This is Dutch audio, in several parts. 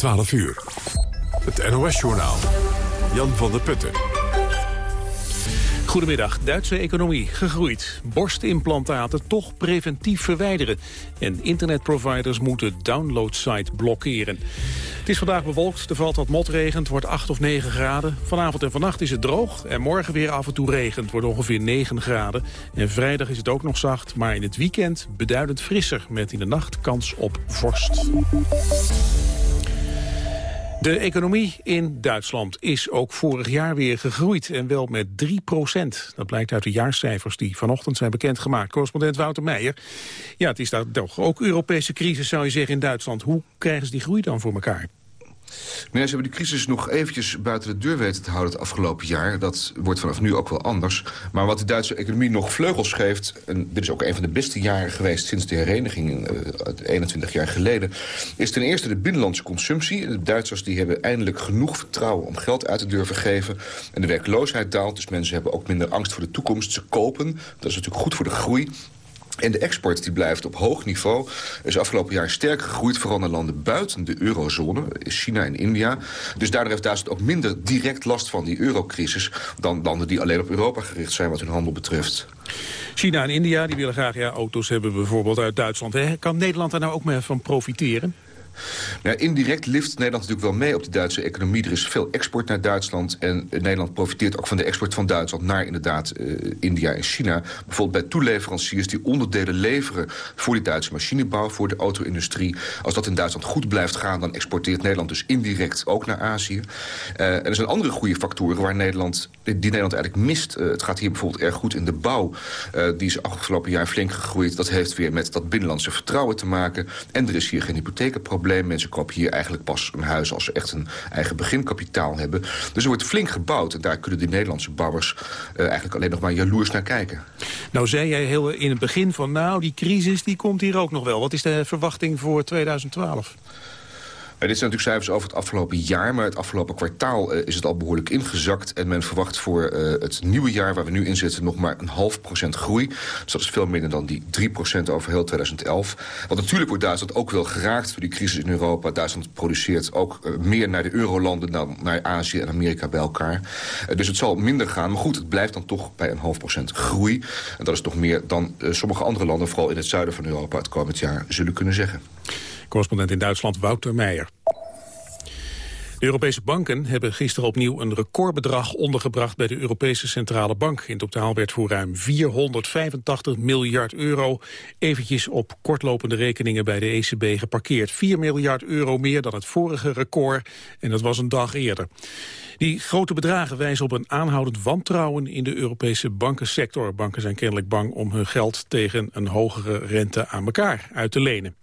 12 uur. Het NOS-journaal. Jan van der Putten. Goedemiddag. Duitse economie gegroeid. Borstimplantaten toch preventief verwijderen. En internetproviders moeten downloadsite blokkeren. Het is vandaag bewolkt, er valt wat motregen, het wordt 8 of 9 graden. Vanavond en vannacht is het droog en morgen weer af en toe regent, wordt ongeveer 9 graden. En vrijdag is het ook nog zacht, maar in het weekend beduidend frisser... met in de nacht kans op vorst. De economie in Duitsland is ook vorig jaar weer gegroeid en wel met 3 procent. Dat blijkt uit de jaarcijfers die vanochtend zijn bekendgemaakt. Correspondent Wouter Meijer. Ja, het is daar toch ook Europese crisis zou je zeggen in Duitsland. Hoe krijgen ze die groei dan voor elkaar? Ja, ze hebben de crisis nog eventjes buiten de deur weten te houden het afgelopen jaar. Dat wordt vanaf nu ook wel anders. Maar wat de Duitse economie nog vleugels geeft... en dit is ook een van de beste jaren geweest sinds de hereniging... Uh, 21 jaar geleden... is ten eerste de binnenlandse consumptie. De Duitsers die hebben eindelijk genoeg vertrouwen om geld uit te durven geven. En de werkloosheid daalt, dus mensen hebben ook minder angst voor de toekomst. Ze kopen, dat is natuurlijk goed voor de groei. En de export die blijft op hoog niveau. Is afgelopen jaar sterk gegroeid, vooral naar landen buiten de eurozone. China en India. Dus daardoor heeft Duitsland ook minder direct last van die eurocrisis... dan landen die alleen op Europa gericht zijn wat hun handel betreft. China en India die willen graag ja, auto's hebben bijvoorbeeld uit Duitsland. Hè? Kan Nederland daar nou ook mee van profiteren? Nou, indirect lift Nederland natuurlijk wel mee op de Duitse economie. Er is veel export naar Duitsland. En Nederland profiteert ook van de export van Duitsland naar inderdaad uh, India en China. Bijvoorbeeld bij toeleveranciers die onderdelen leveren voor die Duitse machinebouw, voor de auto-industrie. Als dat in Duitsland goed blijft gaan, dan exporteert Nederland dus indirect ook naar Azië. Uh, en er zijn andere goede factoren waar Nederland, die Nederland eigenlijk mist. Het gaat hier bijvoorbeeld erg goed in de bouw. die is afgelopen jaar flink gegroeid. Dat heeft weer met dat binnenlandse vertrouwen te maken. En er is hier geen hypothekenprobleem Mensen kopen hier eigenlijk pas een huis als ze echt een eigen beginkapitaal hebben. Dus er wordt flink gebouwd. En daar kunnen die Nederlandse bouwers uh, eigenlijk alleen nog maar jaloers naar kijken. Nou zei jij heel in het begin van nou die crisis die komt hier ook nog wel. Wat is de verwachting voor 2012? Dit zijn natuurlijk cijfers over het afgelopen jaar... maar het afgelopen kwartaal uh, is het al behoorlijk ingezakt... en men verwacht voor uh, het nieuwe jaar waar we nu in zitten... nog maar een half procent groei. Dus dat is veel minder dan die 3 procent over heel 2011. Want natuurlijk wordt Duitsland ook wel geraakt door die crisis in Europa. Duitsland produceert ook meer naar de eurolanden... dan naar Azië en Amerika bij elkaar. dus het zal minder gaan. Maar goed, het blijft dan toch bij een half procent groei. En dat is toch meer dan sommige andere landen... vooral in het zuiden van Europa het komend jaar zullen kunnen zeggen. Correspondent in Duitsland Wouter Meijer. De Europese banken hebben gisteren opnieuw een recordbedrag ondergebracht bij de Europese Centrale Bank. In totaal werd voor ruim 485 miljard euro eventjes op kortlopende rekeningen bij de ECB geparkeerd. 4 miljard euro meer dan het vorige record en dat was een dag eerder. Die grote bedragen wijzen op een aanhoudend wantrouwen in de Europese bankensector. Banken zijn kennelijk bang om hun geld tegen een hogere rente aan elkaar uit te lenen.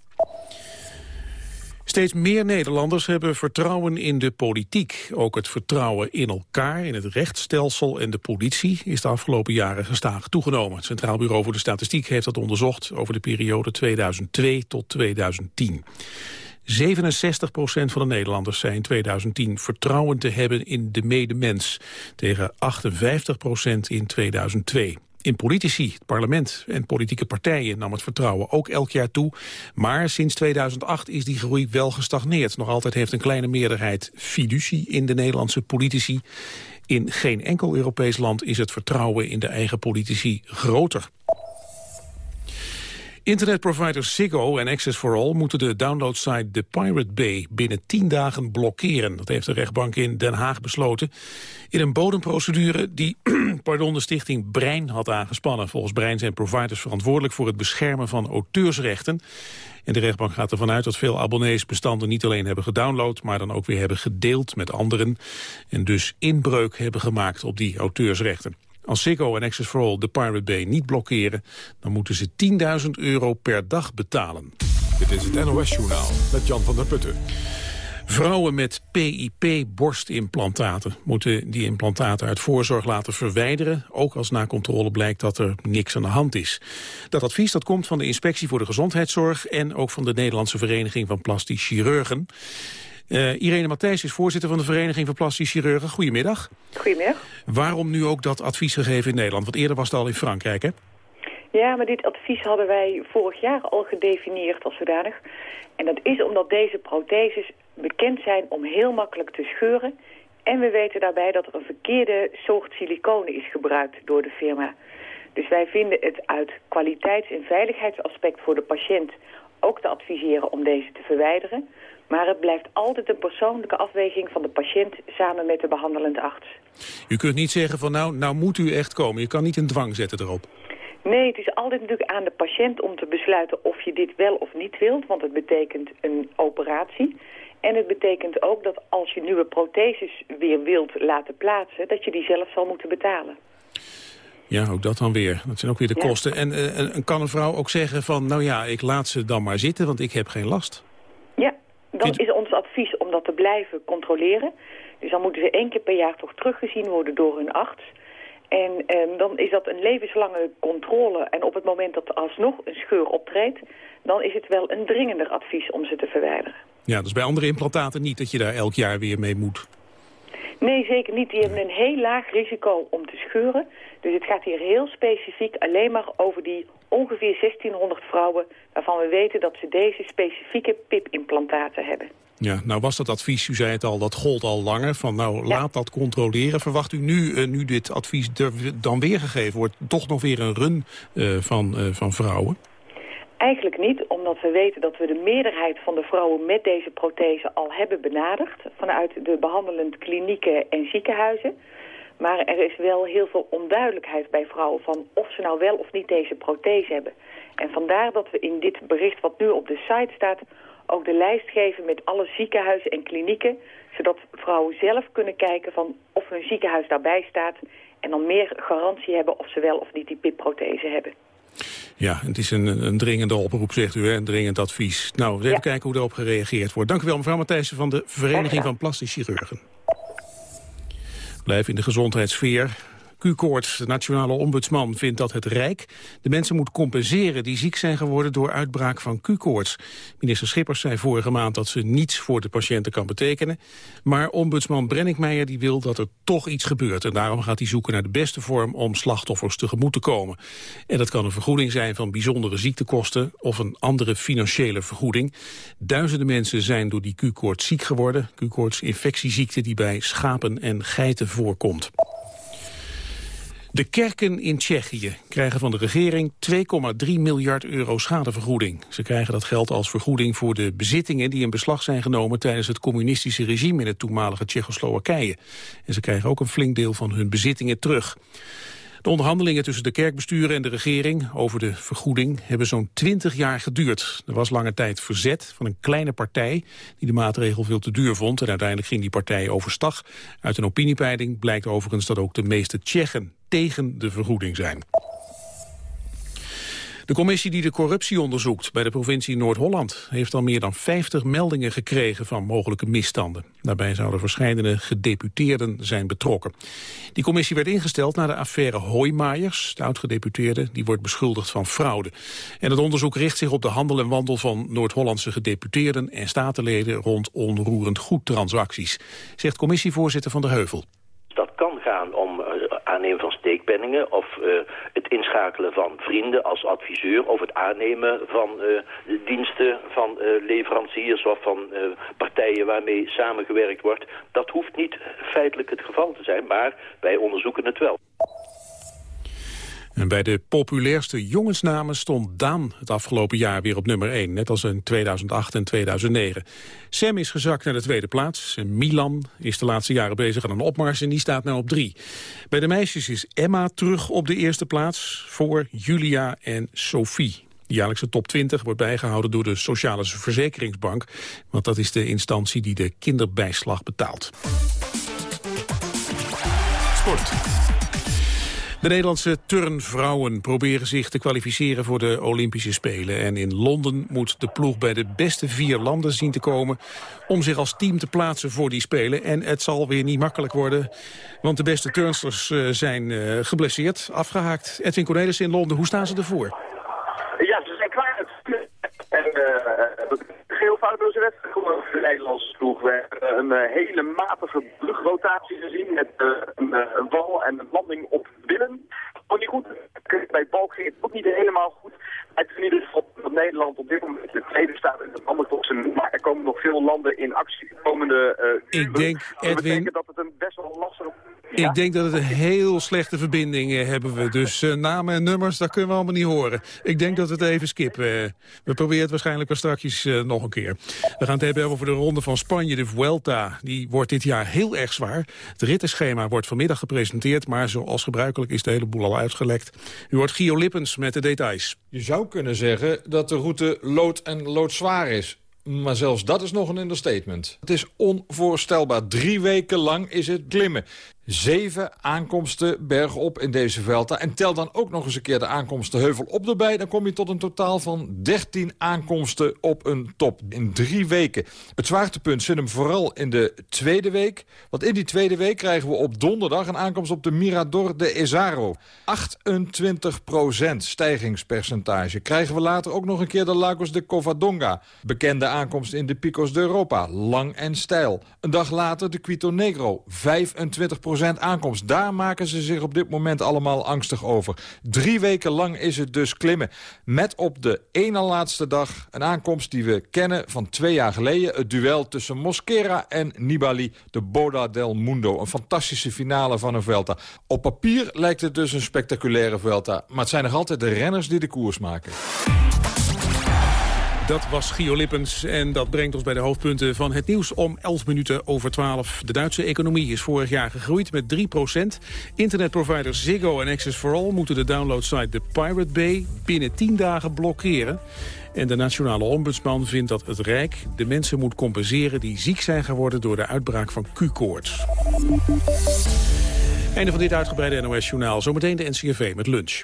Steeds meer Nederlanders hebben vertrouwen in de politiek. Ook het vertrouwen in elkaar, in het rechtsstelsel en de politie... is de afgelopen jaren gestaag toegenomen. Het Centraal Bureau voor de Statistiek heeft dat onderzocht... over de periode 2002 tot 2010. 67 procent van de Nederlanders zei in 2010 vertrouwen te hebben in de medemens... tegen 58 procent in 2002. In politici, het parlement en politieke partijen nam het vertrouwen ook elk jaar toe. Maar sinds 2008 is die groei wel gestagneerd. Nog altijd heeft een kleine meerderheid fiducie in de Nederlandse politici. In geen enkel Europees land is het vertrouwen in de eigen politici groter. Internetproviders Ziggo en Access for All moeten de downloadsite The Pirate Bay binnen 10 dagen blokkeren. Dat heeft de rechtbank in Den Haag besloten. In een bodemprocedure die pardon, de stichting Brein had aangespannen. Volgens Brein zijn providers verantwoordelijk voor het beschermen van auteursrechten. En de rechtbank gaat ervan uit dat veel abonnees bestanden niet alleen hebben gedownload... maar dan ook weer hebben gedeeld met anderen. En dus inbreuk hebben gemaakt op die auteursrechten. Als Ziggo en Access for All de Pirate Bay niet blokkeren... dan moeten ze 10.000 euro per dag betalen. Dit is het NOS-journaal met Jan van der Putten. Vrouwen met PIP-borstimplantaten moeten die implantaten uit voorzorg laten verwijderen, ook als na controle blijkt dat er niks aan de hand is. Dat advies dat komt van de Inspectie voor de Gezondheidszorg en ook van de Nederlandse Vereniging van Plastisch Chirurgen. Uh, Irene Matthijs is voorzitter van de Vereniging van Plastisch Chirurgen. Goedemiddag. Goedemiddag. Waarom nu ook dat advies gegeven in Nederland? Want eerder was het al in Frankrijk, hè? Ja, maar dit advies hadden wij vorig jaar al gedefinieerd als zodanig. En dat is omdat deze protheses bekend zijn om heel makkelijk te scheuren. En we weten daarbij dat er een verkeerde soort siliconen is gebruikt door de firma. Dus wij vinden het uit kwaliteits- en veiligheidsaspect voor de patiënt ook te adviseren om deze te verwijderen. Maar het blijft altijd een persoonlijke afweging van de patiënt samen met de behandelende arts. U kunt niet zeggen van nou, nou moet u echt komen. Je kan niet een dwang zetten erop. Nee, het is altijd natuurlijk aan de patiënt om te besluiten of je dit wel of niet wilt. Want het betekent een operatie. En het betekent ook dat als je nieuwe protheses weer wilt laten plaatsen... dat je die zelf zal moeten betalen. Ja, ook dat dan weer. Dat zijn ook weer de kosten. Eh, en, kan een vrouw ook zeggen van, nou ja, ik laat ze dan maar zitten, want ik heb geen last? Dan is ons advies om dat te blijven controleren. Dus dan moeten ze één keer per jaar toch teruggezien worden door hun arts. En ehm, dan is dat een levenslange controle. En op het moment dat er alsnog een scheur optreedt... dan is het wel een dringender advies om ze te verwijderen. Ja, dus bij andere implantaten niet dat je daar elk jaar weer mee moet. Nee, zeker niet. Die hebben een heel laag risico om te scheuren. Dus het gaat hier heel specifiek alleen maar over die ongeveer 1600 vrouwen... waarvan we weten dat ze deze specifieke PIP-implantaten hebben. Ja, nou was dat advies, u zei het al, dat gold al langer. Van nou, laat dat controleren. Verwacht u nu, uh, nu dit advies dan weergegeven wordt... toch nog weer een run uh, van, uh, van vrouwen? Eigenlijk niet, omdat we weten dat we de meerderheid van de vrouwen met deze prothese al hebben benaderd vanuit de behandelend klinieken en ziekenhuizen. Maar er is wel heel veel onduidelijkheid bij vrouwen van of ze nou wel of niet deze prothese hebben. En vandaar dat we in dit bericht wat nu op de site staat ook de lijst geven met alle ziekenhuizen en klinieken, zodat vrouwen zelf kunnen kijken van of hun ziekenhuis daarbij staat en dan meer garantie hebben of ze wel of niet die PIP-prothese hebben. Ja, het is een, een dringende oproep, zegt u, hè? een dringend advies. Nou, even kijken hoe erop gereageerd wordt. Dank u wel, mevrouw Matthijssen van de Vereniging van Plastisch Chirurgen. Blijf in de gezondheidssfeer. Q-koorts, de nationale ombudsman, vindt dat het Rijk de mensen moet compenseren die ziek zijn geworden door uitbraak van Q-koorts. Minister Schippers zei vorige maand dat ze niets voor de patiënten kan betekenen. Maar ombudsman Brenninkmeijer die wil dat er toch iets gebeurt. En daarom gaat hij zoeken naar de beste vorm om slachtoffers tegemoet te komen. En dat kan een vergoeding zijn van bijzondere ziektekosten of een andere financiële vergoeding. Duizenden mensen zijn door die Q-koorts ziek geworden. Q-koorts infectieziekte die bij schapen en geiten voorkomt. De kerken in Tsjechië krijgen van de regering 2,3 miljard euro schadevergoeding. Ze krijgen dat geld als vergoeding voor de bezittingen die in beslag zijn genomen tijdens het communistische regime in het toenmalige Tsjechoslowakije. En ze krijgen ook een flink deel van hun bezittingen terug. De onderhandelingen tussen de kerkbesturen en de regering over de vergoeding hebben zo'n 20 jaar geduurd. Er was lange tijd verzet van een kleine partij die de maatregel veel te duur vond en uiteindelijk ging die partij overstag. Uit een opiniepeiling blijkt overigens dat ook de meeste Tsjechen tegen de vergoeding zijn. De commissie die de corruptie onderzoekt bij de provincie Noord-Holland... heeft al meer dan 50 meldingen gekregen van mogelijke misstanden. Daarbij zouden verschillende gedeputeerden zijn betrokken. Die commissie werd ingesteld na de affaire Hoijmaijers. De oud-gedeputeerde die wordt beschuldigd van fraude. En het onderzoek richt zich op de handel en wandel van Noord-Hollandse gedeputeerden... en statenleden rond onroerend goedtransacties, zegt commissievoorzitter Van der Heuvel. Dat kan gaan om aannemen of uh, het inschakelen van vrienden als adviseur... of het aannemen van uh, diensten van uh, leveranciers... of van partijen waarmee samengewerkt wordt. Dat hoeft niet feitelijk het geval te zijn, maar wij onderzoeken het wel. En bij de populairste jongensnamen stond Daan het afgelopen jaar weer op nummer 1. Net als in 2008 en 2009. Sam is gezakt naar de tweede plaats. Milan is de laatste jaren bezig aan een opmars en die staat nu op 3. Bij de meisjes is Emma terug op de eerste plaats voor Julia en Sophie. De jaarlijkse top 20 wordt bijgehouden door de Sociale Verzekeringsbank. Want dat is de instantie die de kinderbijslag betaalt. Sport. De Nederlandse turnvrouwen proberen zich te kwalificeren voor de Olympische Spelen. En in Londen moet de ploeg bij de beste vier landen zien te komen... om zich als team te plaatsen voor die Spelen. En het zal weer niet makkelijk worden, want de beste turnsters uh, zijn uh, geblesseerd, afgehaakt. Edwin Cornelis in Londen, hoe staan ze ervoor? Ja, ze zijn klaar. En uh, geel foutloze wedstrijd gewoon voor de Nederlandse ploeg. Hebben een uh, hele matige luchtrotatie gezien met uh, een, een wal en een landing op binnen. Vond niet goed. Bij Balk ging het ook niet helemaal goed. Het is in ieder geval dat Nederland op dit moment de tweede staat in het toxin. Maar er komen nog veel landen in actie de komende uh, Ik denk, Edwin... Dat betekent dat het een best wel lastig ik denk dat het een heel slechte verbinding uh, hebben we. Dus uh, namen en nummers, dat kunnen we allemaal niet horen. Ik denk dat we het even skippen. we proberen het waarschijnlijk wel straks uh, nog een keer. We gaan het hebben over de ronde van Spanje, de Vuelta. Die wordt dit jaar heel erg zwaar. Het rittenschema wordt vanmiddag gepresenteerd... maar zoals gebruikelijk is de hele boel al uitgelekt. U hoort Gio Lippens met de details. Je zou kunnen zeggen dat de route lood en loodzwaar is. Maar zelfs dat is nog een understatement. Het is onvoorstelbaar. Drie weken lang is het klimmen. Zeven aankomsten bergop in deze Velta. En tel dan ook nog eens een keer de aankomsten heuvel op erbij. Dan kom je tot een totaal van 13 aankomsten op een top. In drie weken. Het zwaartepunt zit hem vooral in de tweede week. Want in die tweede week krijgen we op donderdag een aankomst op de Mirador de Ezaro. 28% stijgingspercentage. Krijgen we later ook nog een keer de Lagos de Covadonga. Bekende aankomst in de Picos de Europa. Lang en steil. Een dag later de Quito Negro. 25 aankomst. Daar maken ze zich op dit moment allemaal angstig over. Drie weken lang is het dus klimmen. Met op de ene laatste dag een aankomst die we kennen van twee jaar geleden. Het duel tussen Mosquera en Nibali, de Boda del Mundo. Een fantastische finale van een Vuelta. Op papier lijkt het dus een spectaculaire Vuelta. Maar het zijn nog altijd de renners die de koers maken. Dat was Gio Lippens en dat brengt ons bij de hoofdpunten van het nieuws om 11 minuten over 12. De Duitse economie is vorig jaar gegroeid met 3% Internetproviders Ziggo en Access for All moeten de downloadsite The Pirate Bay binnen 10 dagen blokkeren. En de nationale ombudsman vindt dat het Rijk de mensen moet compenseren die ziek zijn geworden door de uitbraak van Q-koorts. Einde van dit uitgebreide NOS-journaal. Zometeen de NCRV met lunch.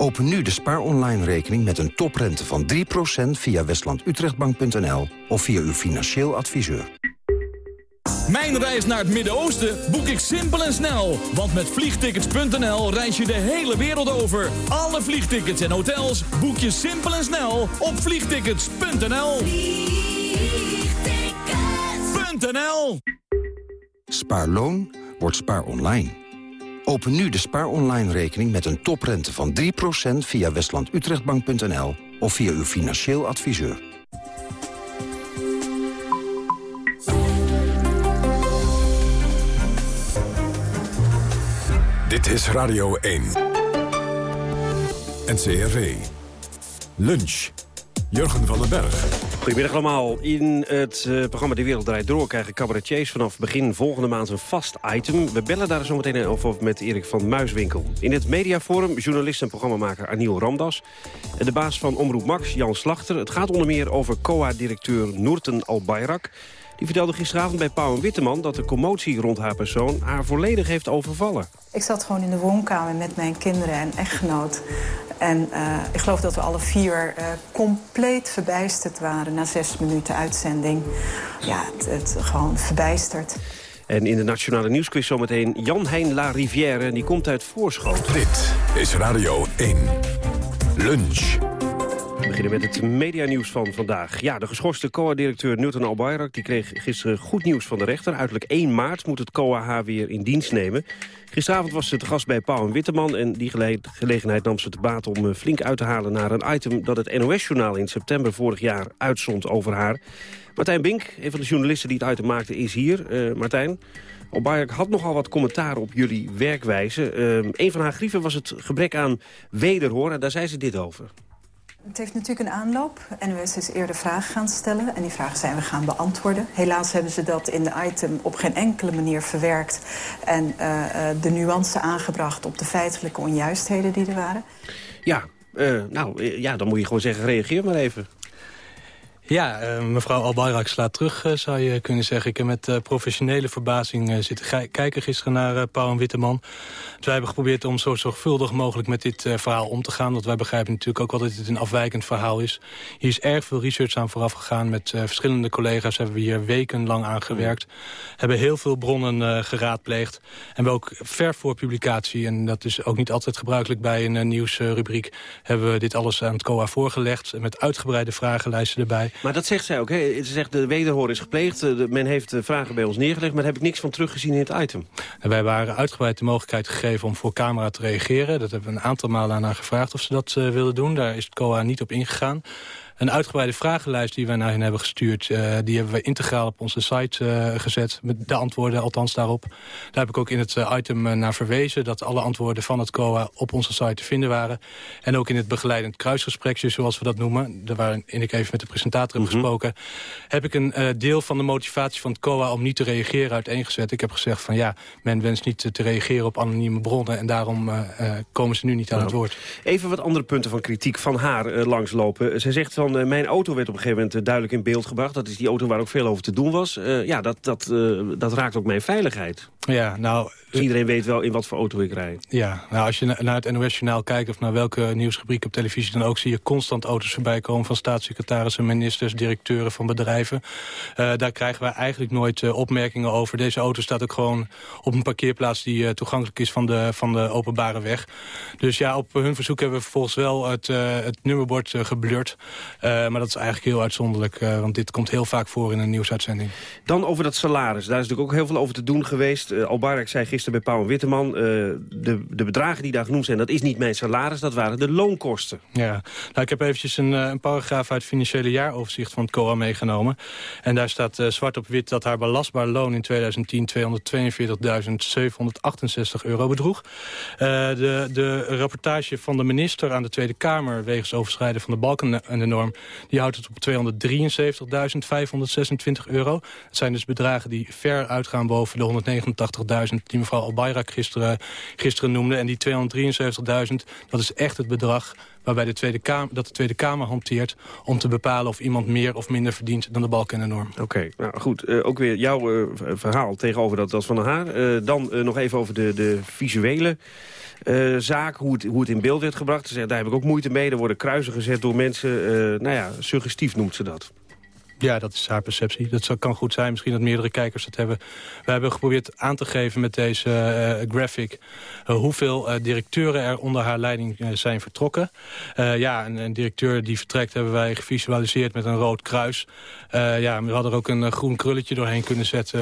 Open nu de Spaar Online rekening met een toprente van 3% via westlandutrechtbank.nl of via uw financieel adviseur. Mijn reis naar het Midden-Oosten boek ik simpel en snel. Want met vliegtickets.nl reis je de hele wereld over. Alle vliegtickets en hotels boek je simpel en snel op vliegtickets.nl. Vliegtickets.nl Spaarloon wordt spaar online. Open nu de Spaar Online rekening met een toprente van 3% via westlandutrechtbank.nl of via uw financieel adviseur. Dit is Radio 1. NCRV. Lunch. Jurgen van den Berg. Goedemiddag allemaal. In het uh, programma De Wereld Draait Door krijgen cabaretiers vanaf begin volgende maand een vast item. We bellen daar zo meteen over met Erik van Muiswinkel. In het mediaforum journalist en programmamaker Aniel Ramdas. En de baas van Omroep Max, Jan Slachter. Het gaat onder meer over COA-directeur Noorten Albayrak. Die vertelde gisteravond bij Pauw en Witteman dat de commotie rond haar persoon haar volledig heeft overvallen. Ik zat gewoon in de woonkamer met mijn kinderen en echtgenoot. En uh, ik geloof dat we alle vier uh, compleet verbijsterd waren na zes minuten uitzending. Ja, het, het gewoon verbijsterd. En in de Nationale Nieuwsquiz zometeen Jan Hein La Rivière. Die komt uit Voorschoot. Dit is Radio 1. Lunch. Beginnen met het medianieuws van vandaag. Ja, de geschorste COA-directeur Newton Albayrak die kreeg gisteren goed nieuws van de rechter. Uiterlijk 1 maart moet het COA haar weer in dienst nemen. Gisteravond was ze te gast bij Pauw en Witteman... en die gele gelegenheid nam ze te baat om uh, flink uit te halen... naar een item dat het NOS-journaal in september vorig jaar uitzond over haar. Martijn Bink, een van de journalisten die het item maakte, is hier. Uh, Martijn, Albayrak had nogal wat commentaar op jullie werkwijze. Uh, een van haar grieven was het gebrek aan wederhoor en daar zei ze dit over. Het heeft natuurlijk een aanloop. NOS is eerder vragen gaan stellen en die vragen zijn we gaan beantwoorden. Helaas hebben ze dat in de item op geen enkele manier verwerkt... en uh, de nuance aangebracht op de feitelijke onjuistheden die er waren. Ja, uh, nou, ja, dan moet je gewoon zeggen, reageer maar even. Ja, uh, mevrouw Albayrak slaat terug, uh, zou je kunnen zeggen. Ik heb met uh, professionele verbazing zitten kijken gisteren naar Pauw en Witteman. Dus wij hebben geprobeerd om zo zorgvuldig mogelijk met dit verhaal om te gaan. Want wij begrijpen natuurlijk ook wel dat dit een afwijkend verhaal is. Hier is erg veel research aan vooraf gegaan. Met verschillende collega's hebben we hier wekenlang aan gewerkt. Hebben heel veel bronnen geraadpleegd. En we ook ver voor publicatie, en dat is ook niet altijd gebruikelijk bij een nieuwsrubriek... hebben we dit alles aan het COA voorgelegd. Met uitgebreide vragenlijsten erbij. Maar dat zegt zij ook. Hè? Ze zegt de wederhoor is gepleegd. Men heeft vragen bij ons neergelegd. Maar daar heb ik niks van teruggezien in het item. En wij waren uitgebreid de mogelijkheid gegeven om voor camera te reageren. Dat hebben we een aantal malen aan haar gevraagd of ze dat uh, wilden doen. Daar is het COA niet op ingegaan. Een uitgebreide vragenlijst die wij naar hen hebben gestuurd... Uh, die hebben we integraal op onze site uh, gezet. Met de antwoorden althans daarop. Daar heb ik ook in het uh, item naar verwezen... dat alle antwoorden van het COA op onze site te vinden waren. En ook in het begeleidend kruisgesprekje, zoals we dat noemen... daar waarin ik even met de presentator heb mm -hmm. gesproken... heb ik een deel van de motivatie van het COA om niet te reageren uiteengezet. Ik heb gezegd van ja, men wenst niet te reageren op anonieme bronnen... en daarom komen ze nu niet aan nou, het woord. Even wat andere punten van kritiek van haar langslopen. Ze zegt van van uh, mijn auto werd op een gegeven moment uh, duidelijk in beeld gebracht. Dat is die auto waar ook veel over te doen was. Uh, ja, dat, dat, dat raakt ook mijn veiligheid. Ja, nou... Dus iedereen weet wel in wat voor auto ik rijd. Ja, nou als je na naar het NOS-journaal kijkt... of naar welke nieuwsrubriek op televisie dan ook... zie je constant auto's voorbij komen van staatssecretarissen, ministers... directeuren van bedrijven. daar krijgen wij eigenlijk nooit opmerkingen over. Deze auto staat ook gewoon op een parkeerplaats... die toegankelijk is van de, van de openbare weg. Dus ja, op hun verzoek hebben we vervolgens wel het, het nummerbord geblurred. Uh, maar dat is eigenlijk heel uitzonderlijk, uh, want dit komt heel vaak voor in een nieuwsuitzending. Dan over dat salaris. Daar is natuurlijk ook heel veel over te doen geweest. Uh, Albarek zei gisteren bij Pauw en Witteman... de, de bedragen die daar genoemd zijn, dat is niet mijn salaris, dat waren de loonkosten. Ja, nou, ik heb eventjes een, een paragraaf uit het financiële jaaroverzicht van het COA meegenomen. En daar staat zwart op wit dat haar belastbaar loon in 2010 242.768 euro bedroeg. de, de rapportage van de minister aan de Tweede Kamer... wegens overschrijden van de balken en de norm die houdt het op 273.526 euro. Het zijn dus bedragen die ver uitgaan boven de 189.000... die mevrouw Albayrak gisteren, gisteren noemde. En die 273.000, dat is echt het bedrag waarbij de Tweede Kamer, dat de Tweede Kamer hanteert... om te bepalen of iemand meer of minder verdient dan de balk en de norm. Oké, nou goed. Uh, ook weer jouw uh, verhaal tegenover dat, dat van haar. Uh, dan nog even over de, de visuele... Uh, zaak, hoe het, hoe het in beeld werd gebracht. Daar heb ik ook moeite mee. Er worden kruisen gezet door mensen. Uh, nou ja, suggestief noemt ze dat. Ja, dat is haar perceptie. Dat kan goed zijn. Misschien dat meerdere kijkers dat hebben. We hebben geprobeerd aan te geven met deze uh, graphic... Uh, hoeveel uh, directeuren er onder haar leiding zijn vertrokken. ja, een, een, directeur die vertrekt hebben wij gevisualiseerd met een rood kruis. ja, we hadden er ook een groen krulletje doorheen kunnen zetten.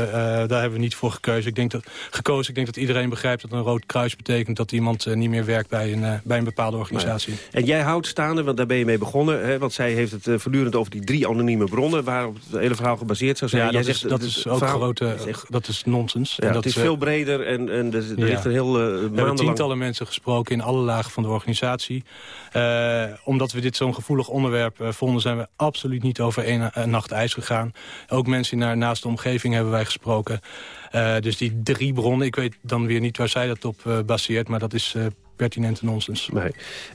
daar hebben we niet voor gekozen. Ik denk dat, gekozen. Ik denk dat iedereen begrijpt dat een rood kruis betekent... dat iemand niet meer werkt bij een, bij een bepaalde organisatie. En jij houdt staande, want daar ben je mee begonnen... Hè, want zij heeft het voortdurend over die drie anonieme bronnen waarop het hele verhaal gebaseerd zou zijn. Ja, Jij dat, zegt, is, dat is ook verhaal, grote, dat is nonsens. Ja, en dat het is veel breder en, en er, er ja. ligt een heel uh, We hebben tientallen mensen gesproken in alle lagen van de organisatie. Uh, omdat we dit zo'n gevoelig onderwerp uh, vonden... zijn we absoluut niet over één nacht ijs gegaan. Ook mensen naar naast de omgeving hebben wij gesproken. dus die drie bronnen, ik weet dan weer niet waar zij dat op baseert... maar dat is pertinente nonsens. Nee.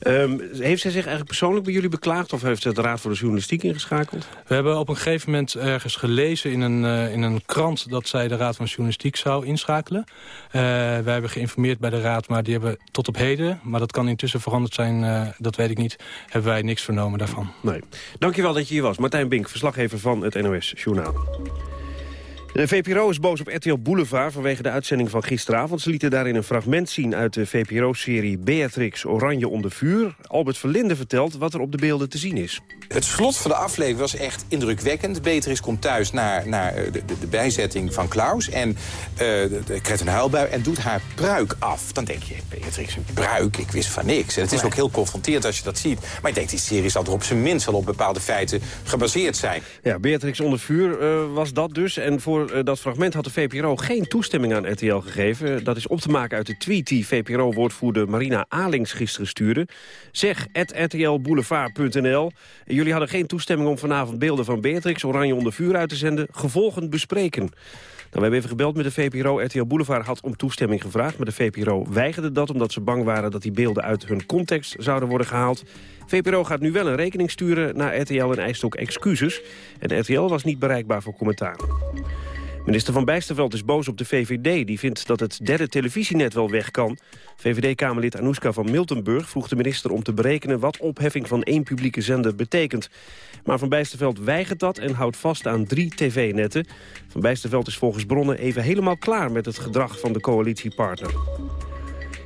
Um, heeft zij zich eigenlijk persoonlijk bij jullie beklaagd... of heeft ze de Raad voor de Journalistiek ingeschakeld? We hebben op een gegeven moment ergens gelezen in een, uh, in een krant... dat zij de Raad van de Journalistiek zou inschakelen. Uh, wij hebben geïnformeerd bij de Raad, maar die hebben tot op heden... maar dat kan intussen veranderd zijn, uh, dat weet ik niet... hebben wij niks vernomen daarvan. Nee. Dankjewel dat je hier was. Martijn Bink, verslaggever van het NOS Journaal. De VPRO is boos op RTL Boulevard vanwege de uitzending van gisteravond. Ze lieten daarin een fragment zien uit de VPRO-serie Beatrix Oranje onder vuur. Albert Verlinde vertelt wat er op de beelden te zien is. Het slot van de aflevering was echt indrukwekkend. Beatrix komt thuis naar, naar de, de, de bijzetting van Klaus en uh, krijgt een huilbui en doet haar pruik af. Dan denk je, Beatrix, een pruik, ik wist van niks. En het is ook heel confronterend als je dat ziet. Maar ik denk, die serie zal er op zijn minst wel op bepaalde feiten gebaseerd zijn. Ja, Beatrix onder vuur uh, was dat dus. En voor uh, dat fragment had de VPRO geen toestemming aan RTL gegeven. Dat is op te maken uit de tweet die VPRO-woordvoerder Marina Alings gisteren stuurde. Zeg, rtlboulevard.nl. Jullie hadden geen toestemming om vanavond beelden van Beatrix Oranje onder vuur uit te zenden. Gevolgen bespreken. Nou, we hebben even gebeld met de VPRO. RTL Boulevard had om toestemming gevraagd, maar de VPRO weigerde dat... omdat ze bang waren dat die beelden uit hun context zouden worden gehaald. VPRO gaat nu wel een rekening sturen naar RTL en eist ook excuses. En RTL was niet bereikbaar voor commentaar. Minister Van Bijsterveld is boos op de VVD. Die vindt dat het derde televisienet wel weg kan. VVD-Kamerlid Anouska van Miltenburg vroeg de minister om te berekenen... wat opheffing van één publieke zender betekent. Maar Van Bijsterveld weigert dat en houdt vast aan drie tv-netten. Van Bijsterveld is volgens bronnen even helemaal klaar... met het gedrag van de coalitiepartner.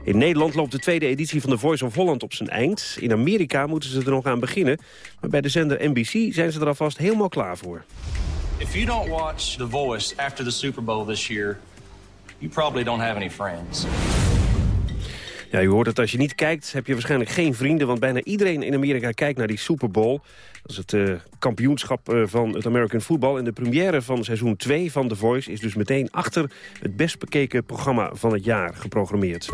In Nederland loopt de tweede editie van The Voice of Holland op zijn eind. In Amerika moeten ze er nog aan beginnen. Maar bij de zender NBC zijn ze er alvast helemaal klaar voor. If you don't watch The Voice after the Super Bowl this year, you probably don't have any friends. Ja, u hoort het, als je niet kijkt heb je waarschijnlijk geen vrienden... want bijna iedereen in Amerika kijkt naar die Super Bowl. Dat is het uh, kampioenschap uh, van het American Football. En de première van seizoen 2 van The Voice... is dus meteen achter het best bekeken programma van het jaar geprogrammeerd.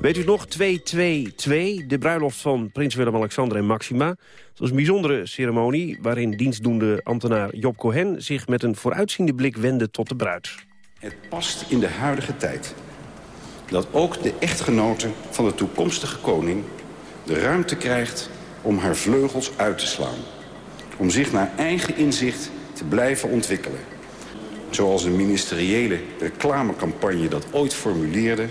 Weet u nog, 222, de bruiloft van prins Willem-Alexander en Maxima. Het was een bijzondere ceremonie waarin dienstdoende ambtenaar Job Cohen... zich met een vooruitziende blik wendde tot de bruid. Het past in de huidige tijd dat ook de echtgenote van de toekomstige koning... de ruimte krijgt om haar vleugels uit te slaan. Om zich naar eigen inzicht te blijven ontwikkelen. Zoals een ministeriële reclamecampagne dat ooit formuleerde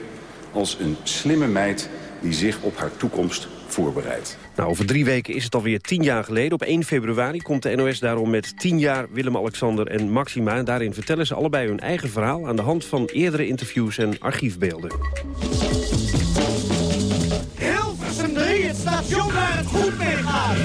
als een slimme meid die zich op haar toekomst voorbereidt. Nou, over drie weken is het alweer tien jaar geleden. Op 1 februari komt de NOS daarom met tien jaar Willem-Alexander en Maxima. En daarin vertellen ze allebei hun eigen verhaal... aan de hand van eerdere interviews en archiefbeelden. Hilversum 3, het station waar het goed mee gaat.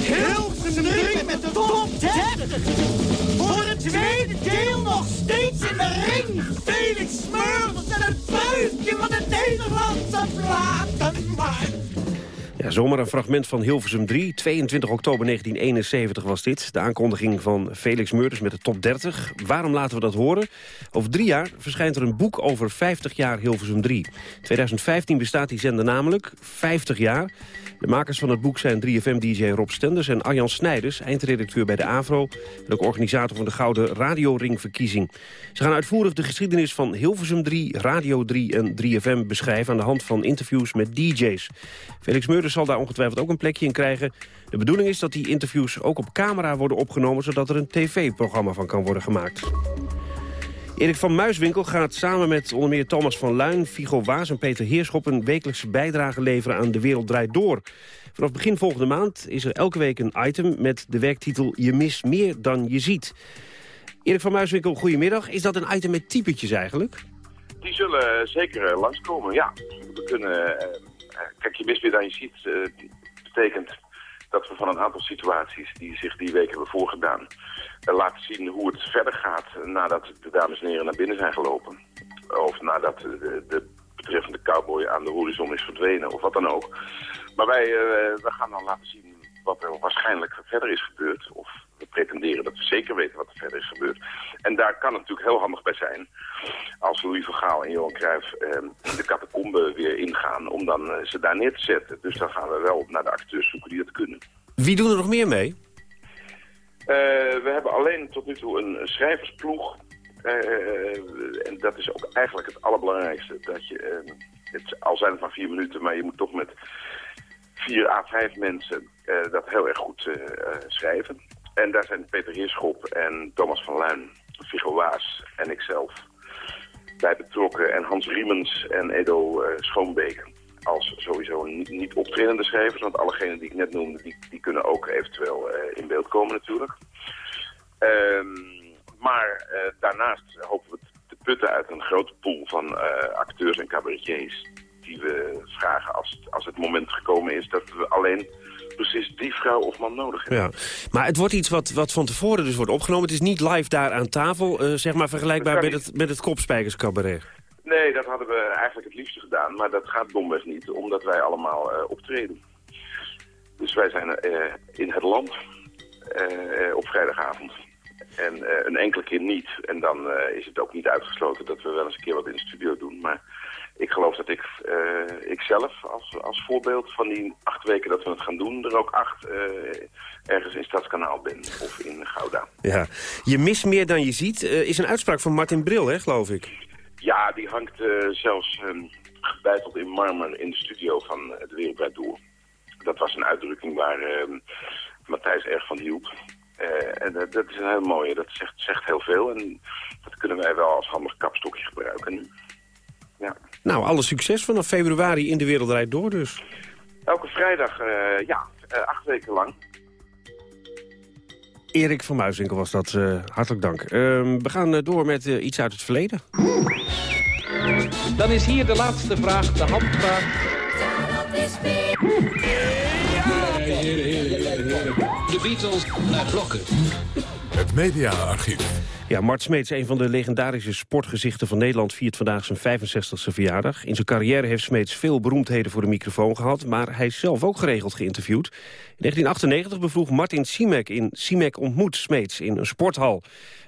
Hilversum 3 met de top 30. Tweede deel nog steeds in de ring. Felix Smurfs en het buikje van de Nederlandse platenmarkt. Ja, zomaar een fragment van Hilversum 3. 22 oktober 1971 was dit. De aankondiging van Felix Meurders met de top 30. Waarom laten we dat horen? Over drie jaar verschijnt er een boek over 50 jaar Hilversum 3. 2015 bestaat die zender namelijk 50 jaar. De makers van het boek zijn 3FM-dj Rob Stenders en Arjan Snijders... eindredacteur bij de AVRO en ook organisator van de Gouden Radioringverkiezing. Ze gaan uitvoerig de geschiedenis van Hilversum 3, Radio 3 en 3FM beschrijven... aan de hand van interviews met dj's. Felix Meurders zal daar ongetwijfeld ook een plekje in krijgen. De bedoeling is dat die interviews ook op camera worden opgenomen... zodat er een tv-programma van kan worden gemaakt. Erik van Muiswinkel gaat samen met onder meer Thomas van Luin... Figo Waas en Peter Heerschop een wekelijkse bijdrage leveren aan De Wereld Draait Door. Vanaf begin volgende maand is er elke week een item met de werktitel Je mist meer dan je ziet. Erik van Muiswinkel, goedemiddag. Is dat een item met typetjes eigenlijk? Die zullen zeker langskomen, ja. We kunnen... kijk, je meer dan je ziet. Uh, betekent dat we van een aantal situaties die zich die week hebben voorgedaan... Uh, laten zien hoe het verder gaat nadat de dames en heren naar binnen zijn gelopen. Of nadat de, de betreffende cowboy aan de horizon is verdwenen, of wat dan ook. Maar wij we gaan dan laten zien wat er waarschijnlijk verder is gebeurd. Of we pretenderen dat we zeker weten wat er verder is gebeurd. En daar kan het natuurlijk heel handig bij zijn als Louis van Gaal en Johan Cruijff eh, de catacombe weer ingaan om dan eh, ze daar neer te zetten. Dus dan gaan we wel naar de acteurs zoeken die dat kunnen. Wie doen er nog meer mee? Uh, we hebben alleen tot nu toe een, schrijversploeg. Uh, en dat is ook eigenlijk het allerbelangrijkste. Dat je, uh, het, al zijn het maar vier minuten, maar je moet toch met vier à vijf mensen dat heel erg goed schrijven. En daar zijn Peter Heerschop en Thomas van Luin, Figo Waas en ikzelf bij betrokken. En Hans Riemens en Edo Schoonbeek als sowieso niet, optredende schrijvers. Want allegenen die ik net noemde, die, die kunnen ook eventueel uh, in beeld komen natuurlijk. Um, maar eh, daarnaast hopen we te putten uit een grote pool van eh, acteurs en cabaretiers... die we vragen als, als het moment gekomen is dat we alleen precies die vrouw of man nodig hebben. Ja. Maar het wordt iets wat, wat van tevoren dus wordt opgenomen. Het is niet live daar aan tafel, eh, zeg maar vergelijkbaar met het, met het kopspijkerscabaret. Nee, dat hadden we eigenlijk het liefste gedaan, maar dat gaat domweg niet, omdat wij allemaal eh, optreden. Dus wij zijn eh, in het land op vrijdagavond. En een enkele keer niet. En dan is het ook niet uitgesloten dat we wel eens een keer wat in de studio doen. Maar ik geloof dat ik, eh, ik zelf als, als voorbeeld van die acht weken dat we het gaan doen... er ook acht eh, ergens in Stadskanaal ben of in Gouda. Ja. Je mist meer dan je ziet, eh, is een uitspraak van Martin Bril, hè, geloof ik. Ja, die hangt zelfs ehm, gebeiteld in marmer in de studio van uh, De Wereld Draait Door. Dat was een uitdrukking waar ehm, Matthijs erg van hield. Eh, en dat- dat is een heel mooie, dat zegt, zegt heel veel. En dat kunnen wij wel als handig kapstokje gebruiken nu. Ja. Nou, alle succes vanaf februari in de wereld rijdt door dus. Elke vrijdag, eh, ja, eh, acht weken lang. Erik van Muiswinkel was dat. eh, hartelijk dank. Ehm, we gaan door met iets uit het verleden. Dan is hier de laatste vraag, de handvraag. De Beatles naar blokken. Het mediaarchief. Ja, Mart Smeets, een van de legendarische sportgezichten van Nederland... viert vandaag zijn 65e verjaardag. In zijn carrière heeft Smeets veel beroemdheden voor de microfoon gehad... maar hij is zelf ook geregeld geïnterviewd. In 1998 bevroeg Martin Simek in Simek ontmoet Smeets in een sporthal.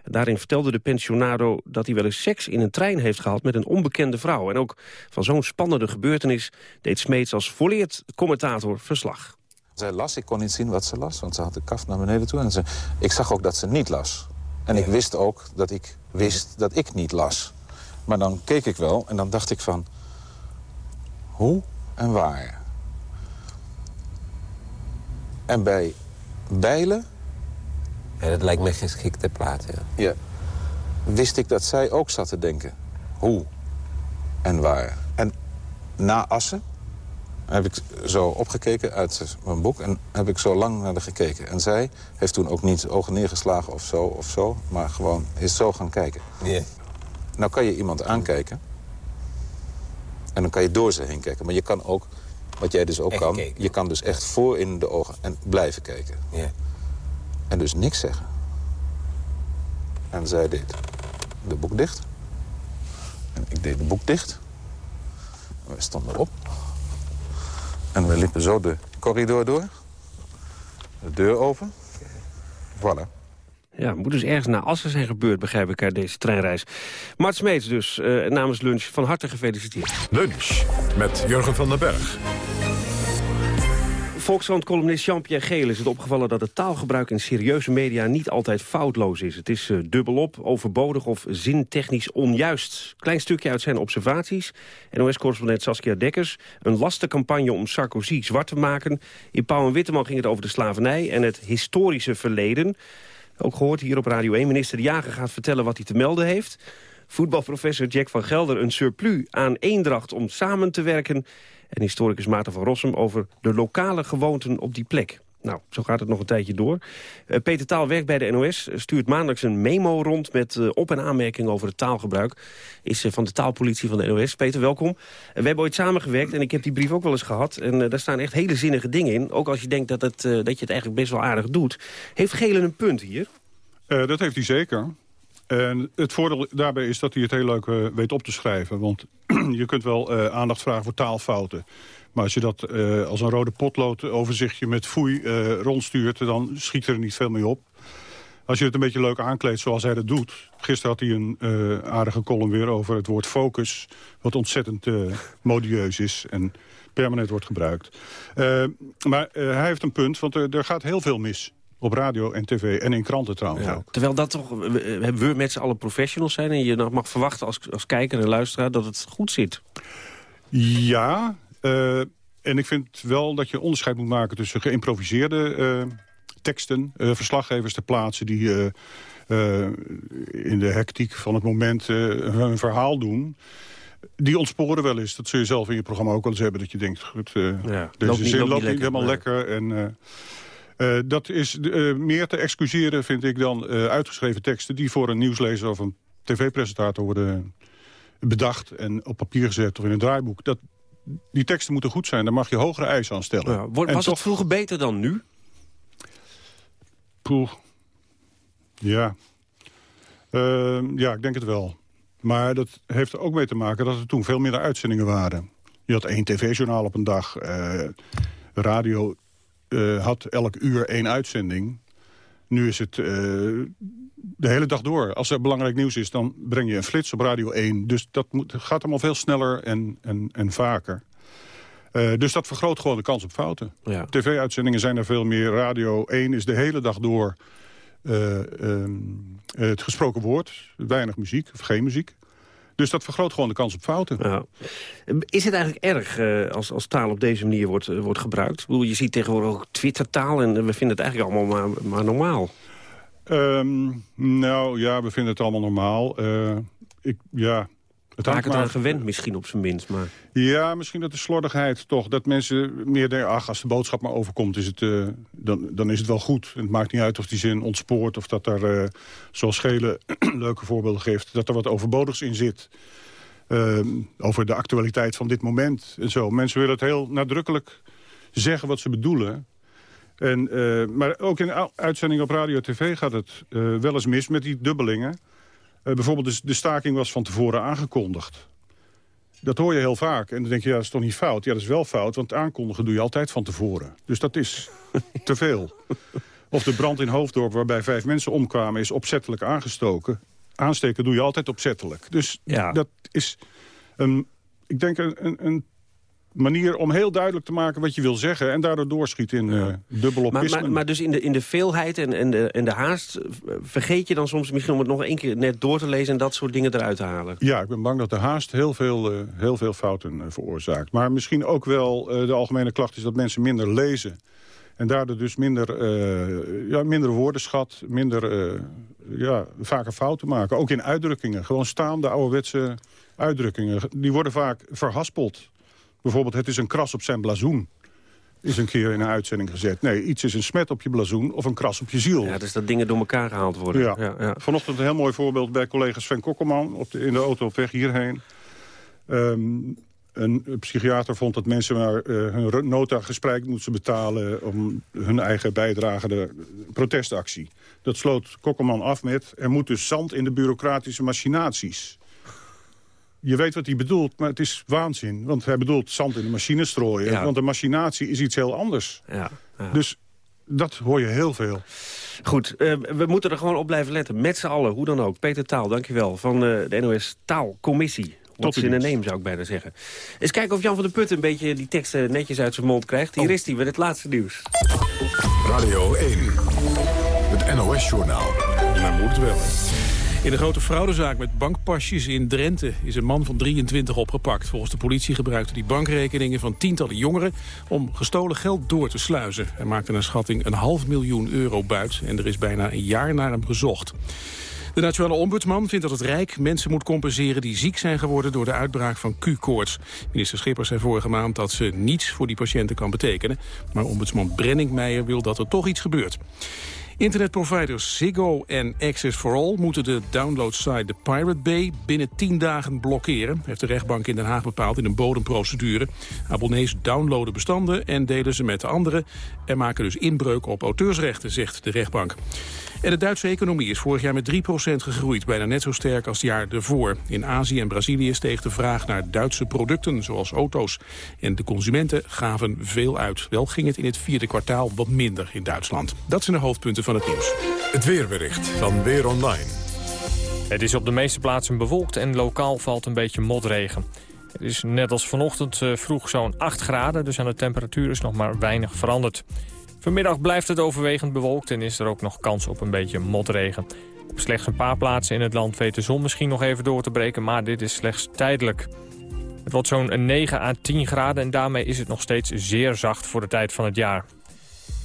Daarin vertelde de pensionado dat hij wel eens seks in een trein heeft gehad... met een onbekende vrouw. En ook van zo'n spannende gebeurtenis deed Smeets als volleerd commentator verslag. Zij las, ik kon niet zien wat ze las, want ze had de kaf naar beneden toe. En ze, ik zag ook dat ze niet las. En ik wist ook dat ik wist dat ik niet las. Maar dan keek ik wel en dan dacht ik van... Hoe en waar? En bij Bijlen... Ja, dat lijkt me geschikte plaats, ja. Ja, wist ik dat zij ook zat te denken. Hoe en waar? En na Assen heb ik zo opgekeken uit mijn boek... en heb ik zo lang naar haar gekeken. En zij heeft toen ook niet ogen neergeslagen of zo, of zo... maar gewoon is zo gaan kijken. Ja. Nou kan je iemand aankijken... en dan kan je door ze heen kijken. Maar je kan ook, wat jij dus ook Echt kan... kijken. je kan dus echt voor in de ogen en blijven kijken. Ja. En dus niks zeggen. En zij deed de boek dicht. En ik deed de boek dicht. En wij stonden op. En we liepen zo de corridor door. De deur open. Voilà. Ja, moet dus ergens naar Assen zijn gebeurd, begrijp ik, uit deze treinreis. Mart Smeets dus, eh, namens Lunch, van harte gefeliciteerd. Lunch met Jurgen van den Berg. Volkskrant-columnist Jean-Pierre Geel is het opgevallen dat het taalgebruik in serieuze media niet altijd foutloos is. Het is eh, dubbelop, overbodig of zintechnisch onjuist. Klein stukje uit zijn observaties. NOS-correspondent Saskia Dekkers. Een lastencampagne om Sarkozy zwart te maken. In Pauw en Witteman ging het over de slavernij en het historische verleden. Ook gehoord hier op Radio 1. Minister De Jager gaat vertellen wat hij te melden heeft. Voetbalprofessor Jack van Gelder een surplus aan eendracht om samen te werken. En historicus Maarten van Rossum over de lokale gewoonten op die plek. Nou, zo gaat het nog een tijdje door. Eh, Peter Taal werkt bij de NOS, stuurt maandelijks een memo rond... met eh, op- en aanmerkingen over het taalgebruik. Is eh, van de taalpolitie van de NOS. Peter, welkom. We hebben ooit samengewerkt en ik heb die brief ook wel eens gehad. En daar staan echt hele zinnige dingen in. Ook als je denkt dat, het, dat je het eigenlijk best wel aardig doet. Heeft Gelen een punt hier? Dat heeft hij zeker. En het voordeel daarbij is dat hij het heel leuk eh, weet op te schrijven. Want je kunt wel eh, aandacht vragen voor taalfouten. Maar als je dat eh, als een rode potlood overzichtje met foei rondstuurt... dan schiet er niet veel mee op. Als je het een beetje leuk aankleedt zoals hij dat doet... gisteren had hij een aardige column weer over het woord focus... wat ontzettend modieus is en permanent wordt gebruikt. Maar hij heeft een punt, want er, er gaat heel veel mis... op radio en tv en in kranten trouwens ook. Terwijl dat toch we, we- met z'n allen professionals zijn... en je mag verwachten als, als kijker en luisteraar dat het goed zit. Ja, eh, en ik vind wel dat je onderscheid moet maken tussen geïmproviseerde eh, teksten, eh, verslaggevers ter plaatse die in de hectiek van het moment hun verhaal doen. Die ontsporen wel eens. Dat zul je zelf in je programma ook wel eens hebben. Dat je denkt, goed, loopt deze zin loopt loopt niet niet helemaal lekker, lekker. En, Eh, dat is eh, meer te excuseren, vind ik, dan eh, uitgeschreven teksten... die voor een nieuwslezer of een tv-presentator worden bedacht... en op papier gezet of in een draaiboek. Dat, die teksten moeten goed zijn, daar mag je hogere eisen aan stellen. Ja, was toch- het vroeger beter dan nu? Poeh. Ja. Ehm, ja, ik denk het wel. Maar dat heeft er ook mee te maken dat er toen veel minder uitzendingen waren. Je had één tv-journaal op een dag. radio eh, had elk uur één uitzending. Nu is het eh, de hele dag door. Als er belangrijk nieuws is, dan breng je een flits op Radio 1. Dus dat moet, gaat allemaal veel sneller en, en, en vaker. Eh, dus dat vergroot gewoon de kans op fouten. Ja. TV-uitzendingen zijn er veel meer. Radio 1 is de hele dag door eh, ehm, het gesproken woord. Weinig muziek of geen muziek. Dus dat vergroot gewoon de kans op fouten. Ja. Is het eigenlijk erg eh, als, als taal op deze manier wordt, eh, wordt gebruikt? Ik bedoel, je ziet tegenwoordig ook Twitter-taal en we vinden het eigenlijk allemaal maar, maar normaal. Ehm, nou ja, we vinden het allemaal normaal. Eh, ik, ja, het aan gewend misschien op zijn minst. Maar... Ja, misschien dat de slordigheid toch. Dat mensen meer denken, ach, als de boodschap maar overkomt, is het, eh, dan, dan is het wel goed. Het maakt niet uit of die zin ontspoort of dat er, eh, zoals Schelen leuke voorbeelden geeft, dat er wat overbodigs in zit. Ehm, over de actualiteit van dit moment en zo. Mensen willen het heel nadrukkelijk zeggen wat ze bedoelen. En, eh, maar ook in uitzendingen op radio en tv gaat het wel eens mis met die dubbelingen. Eh, bijvoorbeeld de, de staking was van tevoren aangekondigd. Dat hoor je heel vaak. En dan denk je, ja, dat is toch niet fout? Ja, dat is wel fout, want aankondigen doe je altijd van tevoren. Dus dat is te veel. Of de brand in Hoofddorp, waarbij vijf mensen omkwamen... is opzettelijk aangestoken. Aansteken doe je altijd opzettelijk. Dus dat is, een, ik denk, een, een, een manier om heel duidelijk te maken wat je wil zeggen... en daardoor doorschiet in Maar, dubbeloppismen. maar, maar dus in de, in de veelheid en, en, de, en de haast... eh, vergeet je dan soms misschien om het nog één keer net door te lezen... en dat soort dingen eruit te halen? Ja, ik ben bang dat de haast heel veel, eh, heel veel fouten veroorzaakt. Maar misschien ook wel de algemene klacht is dat mensen minder lezen. En daardoor dus minder, ja, minder woordenschat, minder, eh, ja, vaker fouten maken. Ook in uitdrukkingen. Gewoon staande ouderwetse uitdrukkingen. Die worden vaak verhaspeld. Bijvoorbeeld, het is een kras op zijn blazoen. Is een keer in een uitzending gezet. Nee, iets is een smet op je blazoen of een kras op je ziel. Ja, dus dat dingen door elkaar gehaald worden. Ja. Ja, ja. Vanochtend een heel mooi voorbeeld bij collega Sven Kokkelman... Op de, in de auto op weg hierheen. Ehm, een psychiater vond dat mensen maar eh, hun nota gesprek moesten betalen... om hun eigen bijdrage, de protestactie. Dat sloot Kokkelman af met... er moet dus zand in de bureaucratische machinaties. Je weet wat hij bedoelt, maar het is waanzin. Want hij bedoelt zand in de machine strooien. Ja. Want een machinatie is iets heel anders. Ja, ja. Dus dat hoor je heel veel. Goed, eh, we moeten er gewoon op blijven letten. Met z'n allen, hoe dan ook. Peter Taal, dankjewel, van eh, de NOS Taalcommissie. Uw in dienst. name, zou ik bijna zeggen. Eens kijken of Jan van der Putten een beetje die teksten netjes uit zijn mond krijgt. Hier is hij met het laatste nieuws. Radio 1, het NOS-journaal. Maar moet wel. In de grote fraudezaak met bankpasjes in Drenthe is een man van 23 opgepakt. Volgens de politie gebruikte hij bankrekeningen van tientallen jongeren om gestolen geld door te sluizen. Hij maakte naar schatting een half miljoen euro buit en er is bijna een jaar naar hem gezocht. De nationale ombudsman vindt dat het Rijk mensen moet compenseren die ziek zijn geworden door de uitbraak van Q-koorts. Minister Schippers zei vorige maand dat ze niets voor die patiënten kan betekenen. Maar ombudsman Brenningmeijer wil dat er toch iets gebeurt. Internetproviders Ziggo en Access for All moeten de downloadsite The Pirate Bay binnen 10 dagen blokkeren, heeft de rechtbank in Den Haag bepaald in een bodemprocedure. Abonnees downloaden bestanden en delen ze met de anderen en maken dus inbreuk op auteursrechten, zegt de rechtbank. En de Duitse economie is vorig jaar met 3% gegroeid, bijna net zo sterk als het jaar ervoor. In Azië en Brazilië steeg de vraag naar Duitse producten, zoals auto's. En de consumenten gaven veel uit. Wel ging het in het vierde kwartaal wat minder in Duitsland. Dat zijn de hoofdpunten van het nieuws. Het weerbericht van Weer Online. Het is op de meeste plaatsen bewolkt en lokaal valt een beetje motregen. Het is net als vanochtend eh, vroeg zo'n 8 graden, dus aan de temperatuur is nog maar weinig veranderd. Vanmiddag blijft het overwegend bewolkt en is er ook nog kans op een beetje motregen. Op slechts een paar plaatsen in het land weet de zon misschien nog even door te breken, maar dit is slechts tijdelijk. Het wordt zo'n 9 à 10 graden en daarmee is het nog steeds zeer zacht voor de tijd van het jaar.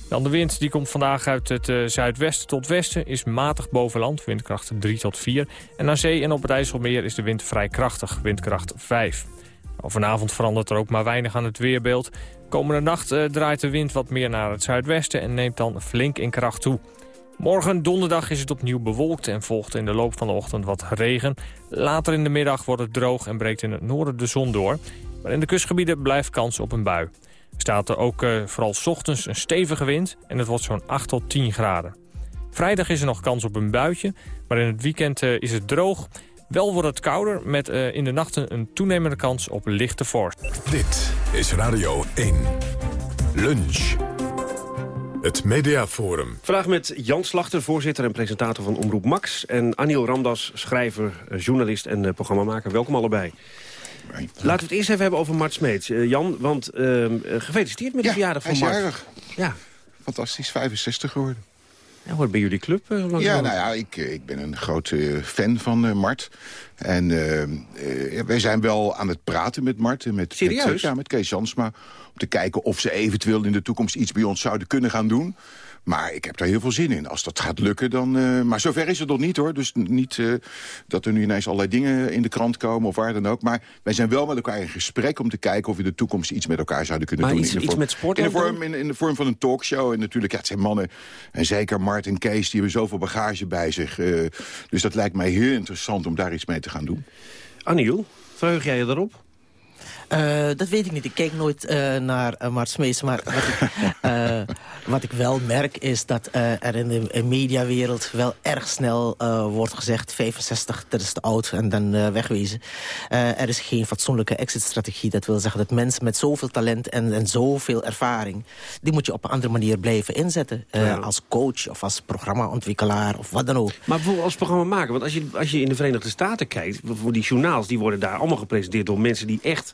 Dan de wind die komt vandaag uit het eh, zuidwesten tot westen, is matig boven land, windkracht 3 tot 4. En aan zee en op het IJsselmeer is de wind vrij krachtig, windkracht 5. Vanavond verandert er ook maar weinig aan het weerbeeld. Komende nacht eh, draait de wind wat meer naar het zuidwesten en neemt dan flink in kracht toe. Morgen donderdag is het opnieuw bewolkt en volgt in de loop van de ochtend wat regen. Later in de middag wordt het droog en breekt in het noorden de zon door. Maar in de kustgebieden blijft kans op een bui. Er staat er ook uh, vooral ochtends een stevige wind en het wordt zo'n 8 tot 10 graden. Vrijdag is er nog kans op een buitje, maar in het weekend uh, is het droog. Wel wordt het kouder met uh, in de nachten een toenemende kans op lichte vorst. Dit is Radio 1. Lunch. Het Mediaforum. Vandaag met Jan Slachter, voorzitter en presentator van Omroep Max... en Anil Ramdas, schrijver, journalist en uh, programmamaker. Welkom allebei. Laten we het eerst even hebben over Mart Smeets. Uh, Jan, want uh, gefeliciteerd met de ja, verjaardag van Mart. Jarig. Ja, Fantastisch, 65 geworden. Ja, hoort bij jullie club? Uh, ja, nou ja, ik, ik ben een grote fan van uh, Mart. En wij zijn wel aan het praten met Mart. Met, Serieus? Met, ja, met Kees Jansma. Om te kijken of ze eventueel in de toekomst iets bij ons zouden kunnen gaan doen. Maar ik heb daar heel veel zin in. Als dat gaat lukken, dan... Uh, maar zover is het nog niet, hoor. Dus niet uh, dat er nu ineens allerlei dingen in de krant komen of waar dan ook. Maar wij zijn wel met elkaar in gesprek om te kijken... of we in de toekomst iets met elkaar zouden kunnen maar doen. Iets, in de iets vorm, met sport in de, vorm, in, in, de vorm van een talkshow. En natuurlijk, ja, het zijn mannen. En zeker Mart en Kees, die hebben zoveel bagage bij zich. Uh, dus dat lijkt mij heel interessant om daar iets mee te gaan doen. Aniel, verheug jij je erop? Uh, dat weet ik niet. Ik kijk nooit uh, naar uh, Mart Smees. Maar wat ik, wat ik, wel merk is dat er in de mediawereld wel erg snel wordt gezegd... 65, dat is te oud en dan wegwezen. er is geen fatsoenlijke exit-strategie. Dat wil zeggen dat mensen met zoveel talent en, en zoveel ervaring... die moet je op een andere manier blijven inzetten. Ja. Als coach of als programmaontwikkelaar of wat dan ook. Maar bijvoorbeeld als programma maken. Want als je, als je in de Verenigde Staten kijkt... voor die journaals, die worden daar allemaal gepresenteerd door mensen die echt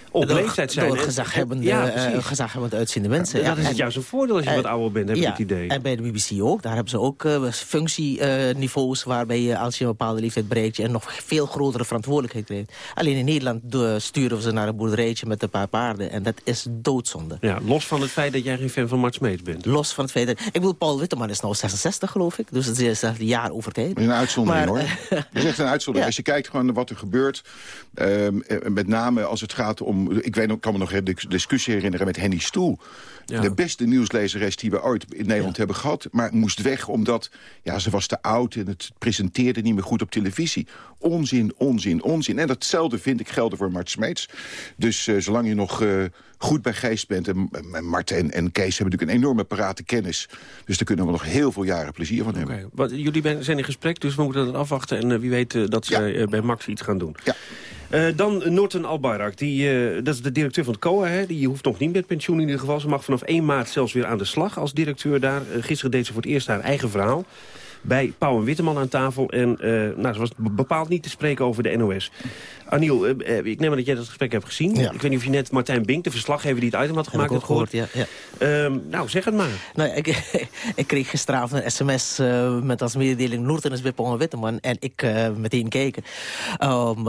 op door, leeftijd zijn. Door gezaghebbende, ja, uh, gezaghebbend uitziende mensen. Ja, dat is het juist een voordeel als je uh, wat ouder bent, heb ja, ik het idee. En bij de BBC ook. Daar hebben ze ook uh, functieniveaus... waarbij je als je een bepaalde leeftijd bereikt... je een nog veel grotere verantwoordelijkheid krijgt. Alleen in Nederland sturen we ze naar een boerderijtje met een paar paarden. En dat is doodzonde. Ja, los van het feit dat jij geen fan van Mart Smeets bent. Los van het feit dat... Ik bedoel, Paul Witteman is nou 66, geloof ik. Dus het is een jaar over tijd. Dat is een uitzondering, maar, hoor. dat is echt een uitzondering. Ja. Als je kijkt gewoon wat er gebeurt... Um, met name als het gaat om... Ik weet, kan me nog de discussie herinneren met Henny Stoel. Ja. De beste nieuwslezeres die we ooit in Nederland ja. hebben gehad. Maar moest weg omdat ja, ze was te oud en het presenteerde niet meer goed op televisie. Onzin, onzin, onzin. En datzelfde vind ik gelden voor Mart Smeets. Dus uh, zolang je nog uh, goed bij geest bent... en Mart en, en Kees hebben natuurlijk een enorme parate kennis. Dus daar kunnen we nog heel veel jaren plezier van hebben. Okay. Wat, jullie ben, zijn in gesprek, dus we moeten dat afwachten. En uh, wie weet dat ze bij Max iets gaan doen. Ja. Uh, dan Norton Albayrak, die, uh, dat is de directeur van het COA. Hè? Die hoeft nog niet met pensioen in ieder geval. Ze mag vanaf 1 maart zelfs weer aan de slag als directeur daar. Uh, gisteren deed ze voor het eerst haar eigen verhaal bij Pauw en Witteman aan tafel. En nou, ze was bepaald niet te spreken over de NOS. Aniel, uh, ik neem aan dat jij dat gesprek hebt gezien. Ja. Ik weet niet of je net Martijn Bink, de verslaggever die het item had gemaakt, hebt gehoord. Ja, ja. Uh, nou, zeg het maar. Nou, ik, ik kreeg gisteravond een sms uh, met als mededeling... Noorten is bij en Witteman. En ik uh, meteen kijken. Um,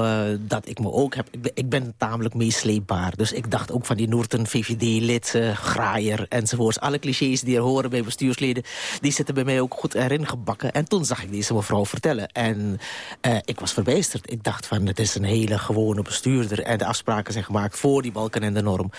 dat ik me ook heb... Ik ben, ik ben tamelijk meesleepbaar. Dus ik dacht ook van die Noorten VVD-lid, graaier enzovoorts. Alle clichés die er horen bij bestuursleden... die zitten bij mij ook goed erin gebakken. En toen zag ik deze mevrouw vertellen. En ik was verbijsterd. Ik dacht van, het is een hele gewone bestuurder. En de afspraken zijn gemaakt voor die balken en de norm.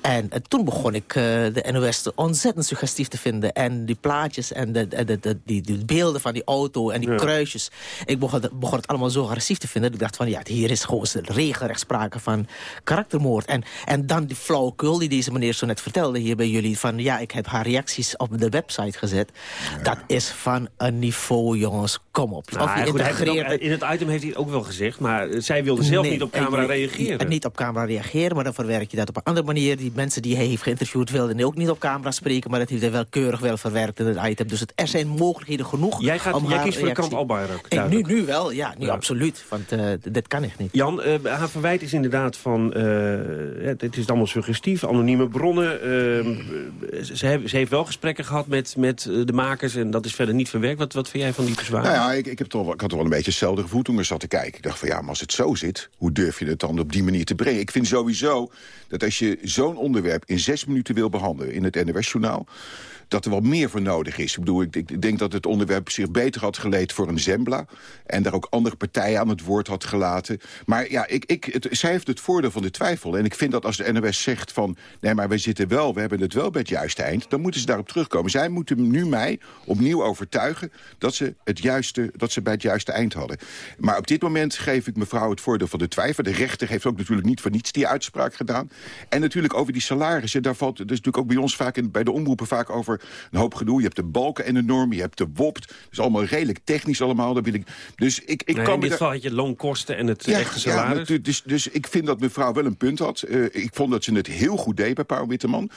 En uh, toen begon ik uh, de NOS ontzettend suggestief te vinden. En die plaatjes en de, de, de, die, die, beelden van die auto en die ja. kruisjes. Ik begon, begon, het allemaal zo agressief te vinden. Ik dacht van, ja, hier is gewoon regelrecht sprake van karaktermoord. En, en dan die flauwekul die deze meneer zo net vertelde hier bij jullie. Van, ja, ik heb haar reacties op de website gezet. Ja. Dat is van een niveau jongens, kom op. Nou, of je goed, integreert... ook, in het item heeft hij het ook wel gezegd, maar zij wilde zelf nee, niet op camera nee, reageren. Niet op camera reageren, maar dan verwerk je dat op een andere manier. Die mensen die hij heeft geïnterviewd wilden ook niet op camera spreken, maar dat heeft hij wel keurig wel verwerkt in het item. Dus het, er zijn mogelijkheden genoeg. Jij, gaat, om jij kiest voor de kant Albayrak. Nu, nu wel, ja, nu ja. absoluut. Want uh, dit kan echt niet. Jan, uh, haar verwijt is inderdaad van, uh, het is allemaal suggestief, anonieme bronnen. ze, heeft, ze heeft wel gesprekken gehad met, met de makers en dat is verder niet verwerkt. Wat, wat vind jij van die bezwaren? Nou ja, ik, ik, heb toch, ik had toch wel een beetje hetzelfde gevoel toen ik zat te kijken. Ik dacht van ja, maar als het zo zit, hoe durf je het dan op die manier te brengen? Ik vind sowieso dat als je zo'n onderwerp in zes minuten wil behandelen in het NOS-journaal... dat er wel meer voor nodig is. Ik bedoel, ik, ik denk dat het onderwerp zich beter had geleed voor een Zembla. En daar ook andere partijen aan het woord had gelaten. Maar ja, ik, ik, zij heeft het voordeel van de twijfel. En ik vind dat als de NOS zegt van... nee, maar wij zitten wel, we hebben het wel bij het juiste eind... dan moeten ze daarop terugkomen. Zij moeten nu mij opnieuw overtuigen dat ze, het juiste, dat ze bij het juiste eind hadden. Maar op dit moment geef ik mevrouw het voordeel van de twijfel. De rechter heeft ook natuurlijk niet voor niets die uitspraak gedaan. En natuurlijk over die salarissen. Daar valt dus natuurlijk ook bij ons vaak in, bij de omroepen vaak over een hoop gedoe. Je hebt de balken en de norm, je hebt de WOPT. Dus allemaal redelijk technisch allemaal. Daar wil ik, dus ik, ik Nee, kan in dit geval had je loonkosten en het echte salaris. maar dus, dus ik vind dat mevrouw wel een punt had. Eh, ik vond dat ze het heel goed deed bij Pauw Witteman.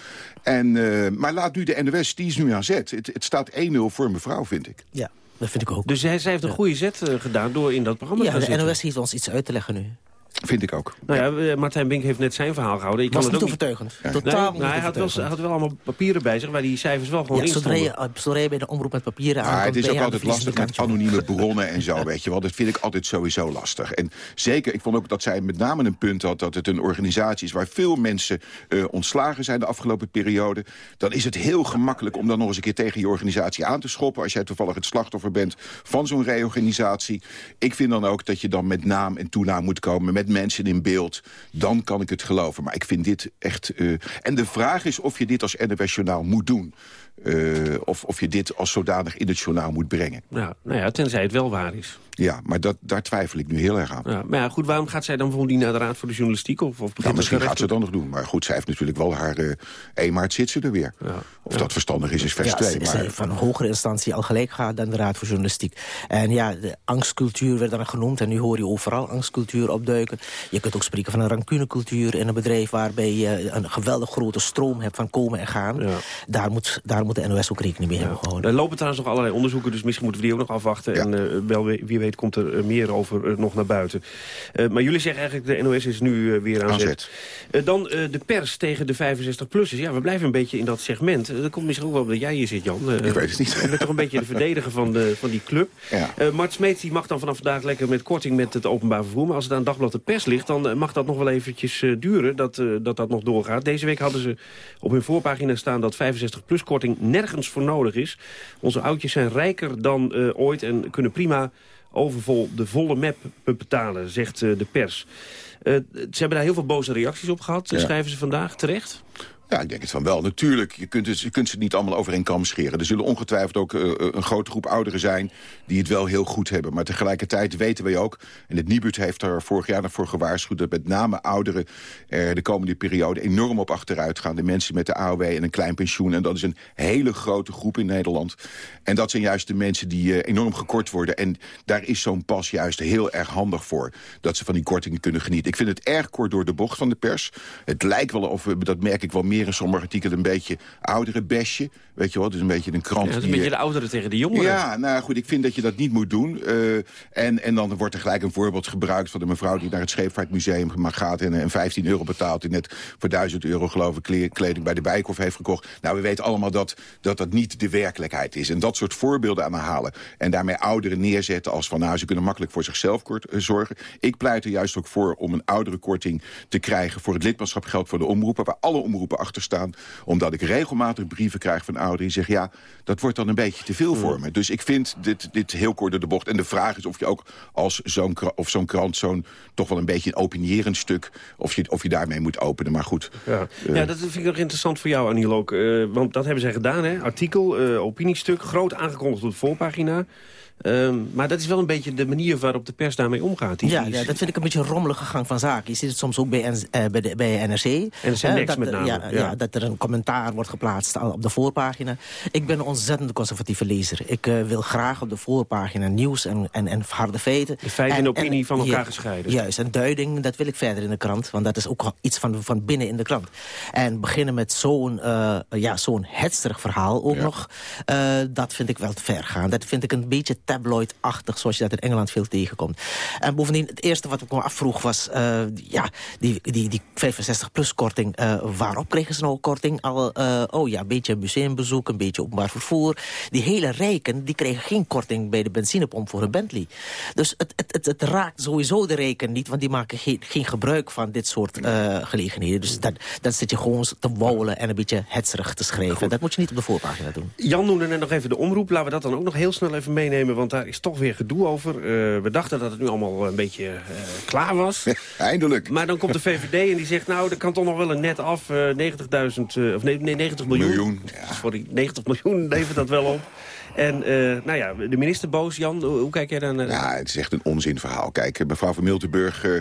En, eh, maar laat nu de NOS, die is nu aan zet. Het, het staat 1-0 voor mevrouw, vind ik. Ja, dat vind ik ook. Dus zij, zij heeft een goede zet eh, gedaan door in dat programma Ja, te gaan de zitten. NOS heeft ons iets uit te leggen nu. Vind ik ook. Nou ja, eh, Martijn Bink heeft net zijn verhaal gehouden. Je Was kan het niet ook overtuigend. Nee, Totaal nou, niet hij had wel, had wel allemaal papieren bij zich... waar die cijfers wel gewoon Ja, in stonden. zodra je bij de omroep met papieren Maar aankomt... het is ook aan altijd lastig met anonieme bronnen en zo, weet je wel. Dat vind ik altijd sowieso lastig. En zeker, ik vond ook dat zij met name een punt had... dat het een organisatie is waar veel mensen eh, ontslagen zijn de afgelopen periode. Dan is het heel gemakkelijk om dan nog eens een keer tegen je organisatie aan te schoppen... als jij toevallig het slachtoffer bent van zo'n reorganisatie. Ik vind dan ook dat je dan met naam en toenaam moet komen... met mensen in beeld. Dan kan ik het geloven. Maar ik vind dit echt... eh, En de vraag is of je dit als NWS-journaal moet doen. Eh, of, of je dit als zodanig in het journaal moet brengen. Ja, nou ja, tenzij het wel waar is. Ja, maar dat, daar twijfel ik nu heel erg aan. Ja, maar ja, goed, waarom gaat zij dan bijvoorbeeld niet naar de Raad voor de Journalistiek? Of, of Ja, misschien gaat ze dan nog doen. Maar goed, zij heeft natuurlijk wel haar... eh 1 maart zit ze er weer. Of dat verstandig is, is vers Ja, 2. ze- maar... ze van een hogere instantie al gelijk gaat dan de Raad voor Journalistiek. En ja, de angstcultuur werd dan genoemd. En nu hoor je overal angstcultuur opduiken. Je kunt ook spreken van een rancunecultuur in een bedrijf... waarbij je een geweldig grote stroom hebt van komen en gaan. Daar, moet, daar moet de NOS ook rekening mee hebben gehouden. Er lopen trouwens nog allerlei onderzoeken, dus misschien moeten we die ook nog afwachten. En eh, wel, wie weet komt er eh, meer over eh, nog naar buiten. Eh, maar jullie zeggen eigenlijk, de NOS is nu weer aan, zet. Eh, dan eh, de pers tegen de 65-plussers. Ja, we blijven een beetje in dat segment. Dat komt misschien ook wel omdat jij hier zit, Jan. Eh, Ik weet het niet. Je bent toch een beetje de verdediger van, de, van die club. Ja. Eh, Mart Smeets die mag dan vanaf vandaag lekker met korting met het openbaar vervoer. Maar als het aan Dagblad de Pers ligt, dan mag dat nog wel eventjes duren dat, eh, dat dat nog doorgaat. Deze week hadden ze op hun voorpagina staan dat 65-plus korting nergens voor nodig is. Onze oudjes zijn rijker dan eh, ooit en kunnen prima overvol de volle map betalen, zegt eh, de pers. Eh, ze hebben daar heel veel boze reacties op gehad, eh, Ja. schrijven ze vandaag, terecht. Ja, ik denk het van wel. Natuurlijk, je kunt, het, je kunt ze niet allemaal over één kam scheren. Er zullen ongetwijfeld ook eh, een grote groep ouderen zijn... die het wel heel goed hebben. Maar tegelijkertijd weten wij ook... en het Nibud heeft er vorig jaar nog voor gewaarschuwd... dat met name ouderen er de komende periode enorm op achteruit gaan. De mensen met de AOW en een klein pensioen. En dat is een hele grote groep in Nederland. En dat zijn juist de mensen die eh, enorm gekort worden. En daar is zo'n pas juist heel erg handig voor. Dat ze van die kortingen kunnen genieten. Ik vind het erg kort door de bocht van de pers. Het lijkt wel of, dat merk ik wel meer sommige artikelen... een beetje oudere besje. Weet je wel, dus een beetje een krant Ja, dat is die... een beetje eh, de ouderen tegen de jongeren. ja, nou goed, ik vind dat je dat niet moet doen. Eh, en, en dan wordt er gelijk een voorbeeld gebruikt van de mevrouw... die naar het Scheepvaartmuseum gaat en, en 15 euro betaalt... en net voor 1000 euro geloof ik kle- kleding bij de Bijkhof heeft gekocht. Nou, we weten allemaal dat, dat dat niet de werkelijkheid is. En dat soort voorbeelden aan halen. En daarmee ouderen neerzetten als van... nou, ze kunnen makkelijk voor zichzelf kort, eh, zorgen. Ik pleit er juist ook voor om een ouderenkorting te krijgen... voor het lidmaatschapgeld voor de omroepen... waar alle omroepen achter staan. Omdat ik regelmatig brieven krijg van ouderen die zeggen... ja, dat wordt dan een beetje te veel voor me. Dus ik vind dit, dit heel kort door de bocht. En de vraag is of je ook als zo'n kra- of zo'n krant... zo'n toch wel een beetje een opinierend stuk... of je, of je daarmee moet openen. Maar goed. Ja. eh, ja, dat vind ik nog interessant voor jou, Aniel, ook. Eh, want dat hebben zij gedaan, hè? Artikel, eh, opiniestuk, groot aangekondigd op de voorpagina. Ehm, maar dat is wel een beetje de manier waarop de pers daarmee omgaat. Die- Ja, dat vind ik een beetje een rommelige gang van zaken. Je ziet het soms ook bij, eh, bij, de, bij NRC. NRC Eh, dat, met name, Ja, ja. ja, dat er een commentaar wordt geplaatst op de voorpagina. Ik ben een ontzettend conservatieve lezer. Ik eh, wil graag op de voorpagina nieuws en, en, en harde feiten. De feiten en opinie van elkaar gescheiden. Juist, en duiding, dat wil ik verder in de krant. Want dat is ook iets van, van binnen in de krant. En beginnen met zo'n eh ja, zo'n hetsterig verhaal ook nog... dat vind ik wel te ver gaan. Dat vind ik een beetje tabloid-achtig... zoals je dat in Engeland veel tegenkomt. En bovendien, het eerste wat ik me afvroeg was... Uh, ja, die, die, die 65-plus-korting, uh, waarop kregen ze nou korting? Al, uh, oh ja, een beetje museumbezoek, een beetje openbaar vervoer. Die hele rijken, die kregen geen korting bij de benzinepomp voor een Bentley. Dus het, het, het, het raakt sowieso de rijken niet... want die maken geen, geen gebruik van dit soort gelegenheden. Dus dan, dan zit je gewoon te wouwen en een beetje hetzerig te schrijven. Dat moet je niet op de voorpagina doen. Jan noemde net nog even de omroep. Laten we dat dan ook nog heel snel even meenemen... want daar is toch weer gedoe over. Uh, we dachten dat het nu allemaal een beetje uh, klaar was. Eindelijk. Maar dan komt de VVD en die zegt... nou, er kan toch nog wel een net af. Uh, 90.000, of nee, nee, 90 miljoen. miljoen ja. Sorry, 90 miljoen levert dat wel op. En uh, nou ja, de minister boos, Jan, hoe, kijk jij dan naar? Ja, het is echt een onzinverhaal. Kijk, mevrouw van Miltenburg... Uh,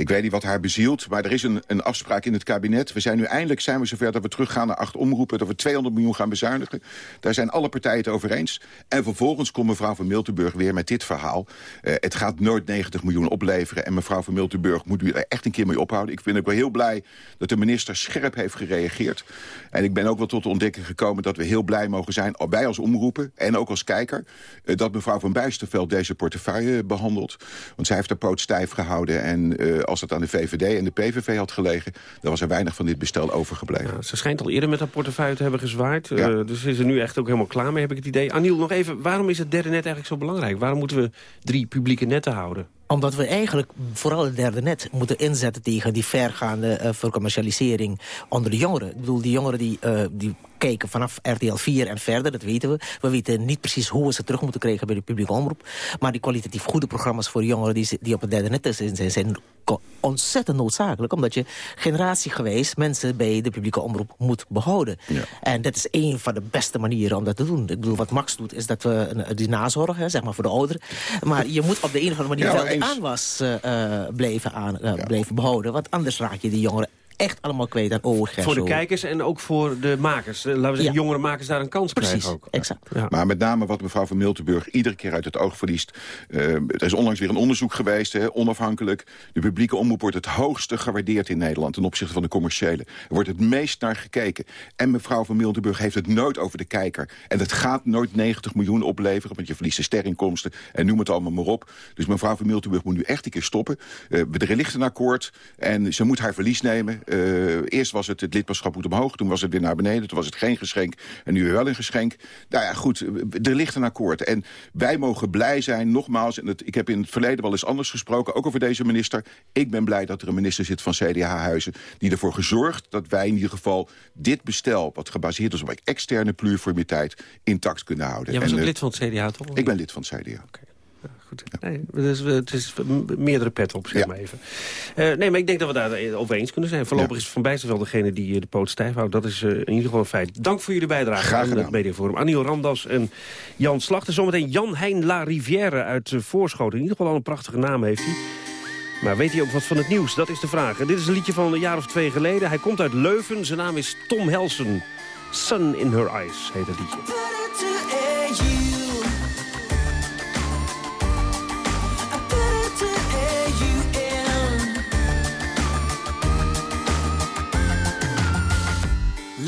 ik weet niet wat haar bezielt, maar er is een, een afspraak in het kabinet. We zijn nu eindelijk zijn we zover dat we teruggaan naar acht omroepen... dat we 200 miljoen gaan bezuinigen. Daar zijn alle partijen het over eens. En vervolgens komt mevrouw van Miltenburg weer met dit verhaal. Uh, het gaat nooit 90 miljoen opleveren. En mevrouw van Miltenburg moet u er echt een keer mee ophouden. Ik vind ook wel heel blij dat de minister scherp heeft gereageerd. En ik ben ook wel tot de ontdekking gekomen dat we heel blij mogen zijn... wij als omroepen en ook als kijker... Uh, dat mevrouw van Bijsterveld deze portefeuille behandelt. Want zij heeft haar poot stijf gehouden... en uh, als het aan de VVD en de PVV had gelegen... dan was er weinig van dit bestel overgebleven. Ja, ze schijnt al eerder met haar portefeuille te hebben gezwaaid. Ja. Uh, dus is er nu echt ook helemaal klaar mee, heb ik het idee. Aniel, nog even, waarom is het derde net eigenlijk zo belangrijk? Waarom moeten we drie publieke netten houden? Omdat we eigenlijk vooral het derde net moeten inzetten... tegen die vergaande uh, vercommercialisering onder de jongeren. Ik bedoel, die jongeren die, uh, die kijken vanaf RTL 4 en verder, dat weten we. We weten niet precies hoe we ze terug moeten krijgen bij de publieke omroep. Maar die kwalitatief goede programma's voor jongeren die, die op het derde net zijn... zijn ontzettend noodzakelijk, omdat je generatiegewijs mensen bij de publieke omroep moet behouden. Ja. En dat is een van de beste manieren om dat te doen. Ik bedoel, wat Max doet, is dat we die nazorg, hè, zeg maar voor de ouderen. Maar je moet op de een of andere manier ja, wel de aanwas uh, blijven, aan, uh, ja. blijven behouden, want anders raak je die jongeren echt allemaal kwijt aan oog. Voor de kijkers en ook voor de makers. Laten we zeggen, ja. jongere makers daar een kans Precies, krijgen ook. exact. Ja. Maar met name wat mevrouw van Miltenburg iedere keer uit het oog verliest. Uh, er is onlangs weer een onderzoek geweest, hè, onafhankelijk. De publieke omroep wordt het hoogste gewaardeerd in Nederland... ten opzichte van de commerciële. Er wordt het meest naar gekeken. En mevrouw van Miltenburg heeft het nooit over de kijker. En het gaat nooit 90 miljoen opleveren... want je verliest de sterinkomsten en noem het allemaal maar op. Dus mevrouw van Miltenburg moet nu echt een keer stoppen. Uh, er ligt een akkoord en ze moet haar verlies nemen... Uh, eerst was het het lidmaatschap moet omhoog, toen was het weer naar beneden, toen was het geen geschenk en nu weer wel een geschenk. Nou ja, goed, er ligt een akkoord. En wij mogen blij zijn, nogmaals, en het, ik heb in het verleden wel eens anders gesproken, ook over deze minister. Ik ben blij dat er een minister zit van CDA-huizen die ervoor gezorgd dat wij in ieder geval dit bestel, wat gebaseerd is op externe pluriformiteit, intact kunnen houden. Jij was en, ook uh, lid van het CDA, toch? Ik ben lid van het CDA. Okay. Goed. Nee, dus, het is meerdere pet op, zeg ja. maar even. Uh, nee, maar ik denk dat we daar over eens kunnen zijn. Voorlopig ja. is Van Bijsterveld degene die uh, de poot stijf houdt. Dat is uh, in ieder geval een feit. Dank voor jullie bijdrage Graag aan het Mediaforum. Aniel Ramdas en Jan Slachter. Zometeen Jan Hein La Rivière uit Voorschoten. In ieder geval al een prachtige naam heeft hij. Maar weet hij ook wat van het nieuws? Dat is de vraag. En dit is een liedje van een jaar of twee geleden. Hij komt uit Leuven. Zijn naam is Tom Helsen. Sun in Her Eyes heet het liedje.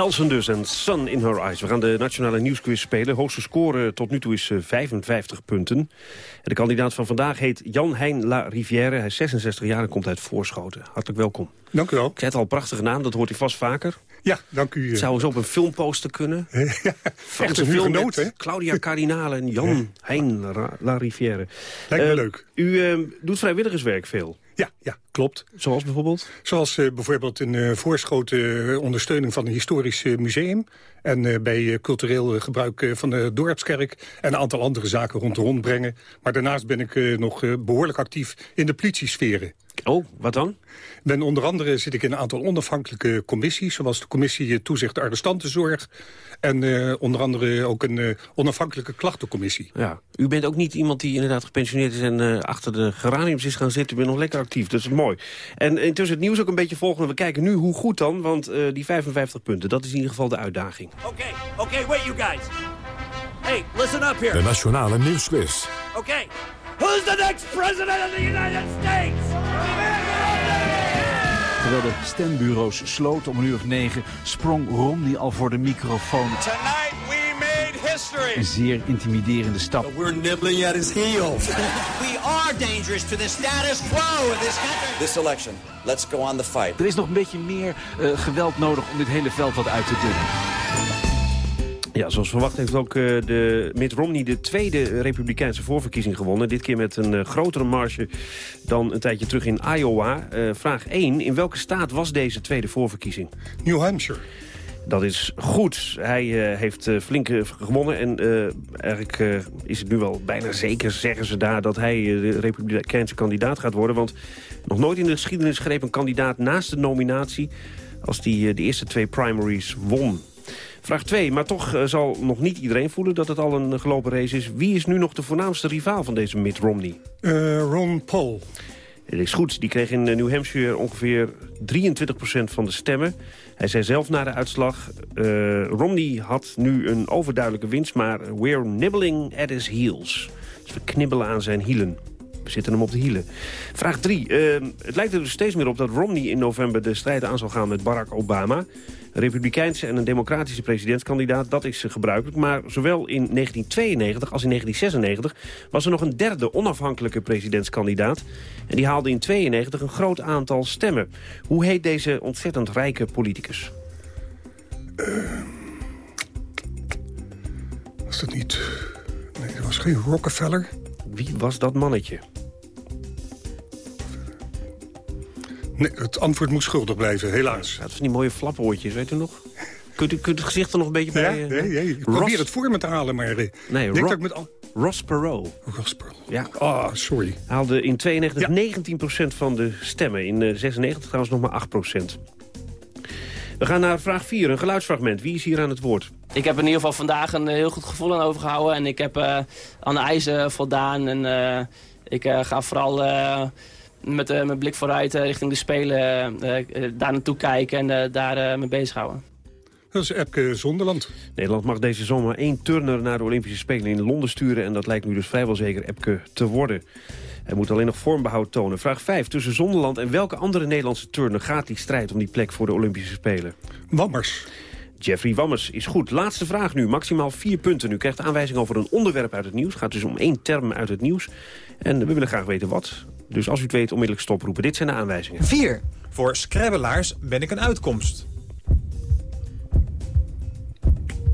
Helsen dus en Sun in Her Eyes. We gaan de Nationale Nieuwsquiz spelen. Hoogste score tot nu toe is eh, 55 punten. En de kandidaat van vandaag heet Jan Hein La Rivière. Hij is 66 jaar en komt uit Voorschoten. Hartelijk welkom. Dank u wel. Ik zei het al, prachtige naam. Dat hoort u vast vaker. Ja, dank u. Het zou eens op een filmposter kunnen. Franse een film hugenoot, met hè? Claudia Cardinale en Jan Hein La, Rivière. Lijkt me Eh, leuk. U eh, doet vrijwilligerswerk veel. Ja, ja, klopt. Zoals bijvoorbeeld? Zoals eh, bijvoorbeeld een eh voorschoten eh, ondersteuning van een historisch museum. En bij cultureel gebruik van de Dorpskerk. En een aantal andere zaken rond de rond brengen. Maar daarnaast ben ik nog eh, behoorlijk actief in de politiesferen. Oh, wat dan? Ben onder andere zit ik in een aantal onafhankelijke commissies. Zoals de commissie Toezicht Arrestantenzorg. En onder andere ook een onafhankelijke klachtencommissie. Ja, u bent ook niet iemand die inderdaad gepensioneerd is... en achter de geraniums is gaan zitten. U bent nog lekker actief, dat is mooi. En intussen het nieuws ook een beetje volgen. We kijken nu hoe goed dan, want eh, die 55 punten... dat is in ieder geval de uitdaging. Okay, okay, wait, you guys. Hey, listen up De here. Nationale Nieuwsquiz. Okay, who's the next president of the United States? Terwijl de stembureaus sloten om een uur of negen... sprong Romney al voor de microfoon. Tonight. Een zeer intimiderende stap. We're nibbling at his heels. We are dangerous to the status quo of this country. This election, let's go on the fight. Er is nog een beetje meer eh, geweld nodig om dit hele veld wat uit te dunnen. Ja, zoals verwacht heeft ook eh, de Mitt Romney de tweede republikeinse voorverkiezing gewonnen. Dit keer met een eh, grotere marge dan een tijdje terug in Iowa. Eh, vraag 1. In welke staat was deze tweede voorverkiezing? New Hampshire. Dat is goed. Hij eh, heeft eh, flink eh, gewonnen. En eigenlijk is het nu wel bijna zeker, zeggen ze daar... dat hij de republikeinse kandidaat gaat worden. Want nog nooit in de geschiedenis greep een kandidaat naast de nominatie... als die de eerste twee primaries won. Vraag 2. Maar toch zal nog niet iedereen voelen dat het al een gelopen race is. Wie is nu nog de voornaamste rivaal van deze Mitt Romney? Ron Paul. Het is goed. Die kreeg in New Hampshire ongeveer 23% van de stemmen. Hij zei zelf na de uitslag... eh, Romney had nu een overduidelijke winst, maar we're nibbling at his heels. Dus we knibbelen aan zijn hielen. We zitten hem op de hielen. Vraag 3. het lijkt er dus steeds meer op dat Romney in november de strijd aan zal gaan met Barack Obama. Een republikeinse en een democratische presidentskandidaat, dat is gebruikelijk. Maar zowel in 1992 als in 1996 was er nog een derde onafhankelijke presidentskandidaat. En die haalde in 92 een groot aantal stemmen. Hoe heet deze ontzettend rijke politicus? Was dat niet... Nee, dat was geen Rockefeller. Wie was dat mannetje? Nee, het antwoord moet schuldig blijven, helaas. Dat zijn die mooie flapoortjes, weet u nog? Kunt u, kunt u het gezicht er nog een beetje Ja, bij... eh, nee, nee, ik Ross- probeer het voor me te halen, maar... eh, Nee, Ro- dat ik met al... Ross Perot. Ross Perot. Ja. Ah, sorry. Haalde in 92 19% van de stemmen. In eh, 96 trouwens nog maar 8%. We gaan naar vraag 4, een geluidsfragment. Wie is hier aan het woord? Ik heb in ieder geval vandaag een eh, heel goed gevoel aan overgehouden. En ik heb eh, aan de eisen voldaan. En eh, ik eh, ga vooral eh, met mijn blik vooruit richting de Spelen daar naartoe kijken en eh, daar eh, mee bezighouden. Dat is Epke Zonderland. Nederland mag deze zomer één turner naar de Olympische Spelen in Londen sturen. En dat lijkt nu dus vrijwel zeker Epke te worden. Hij moet alleen nog vormbehoud tonen. Vraag 5. Tussen Zonderland en welke andere Nederlandse turner gaat die strijd om die plek voor de Olympische Spelen? Wammers. Jeffrey Wammers is goed. Laatste vraag nu. Maximaal vier punten. U krijgt aanwijzing over een onderwerp uit het nieuws. gaat dus om één term uit het nieuws. En we willen graag weten wat. Dus als u het weet, onmiddellijk stoproepen. Dit zijn de aanwijzingen. 4. Voor scrabbelaars ben ik een uitkomst.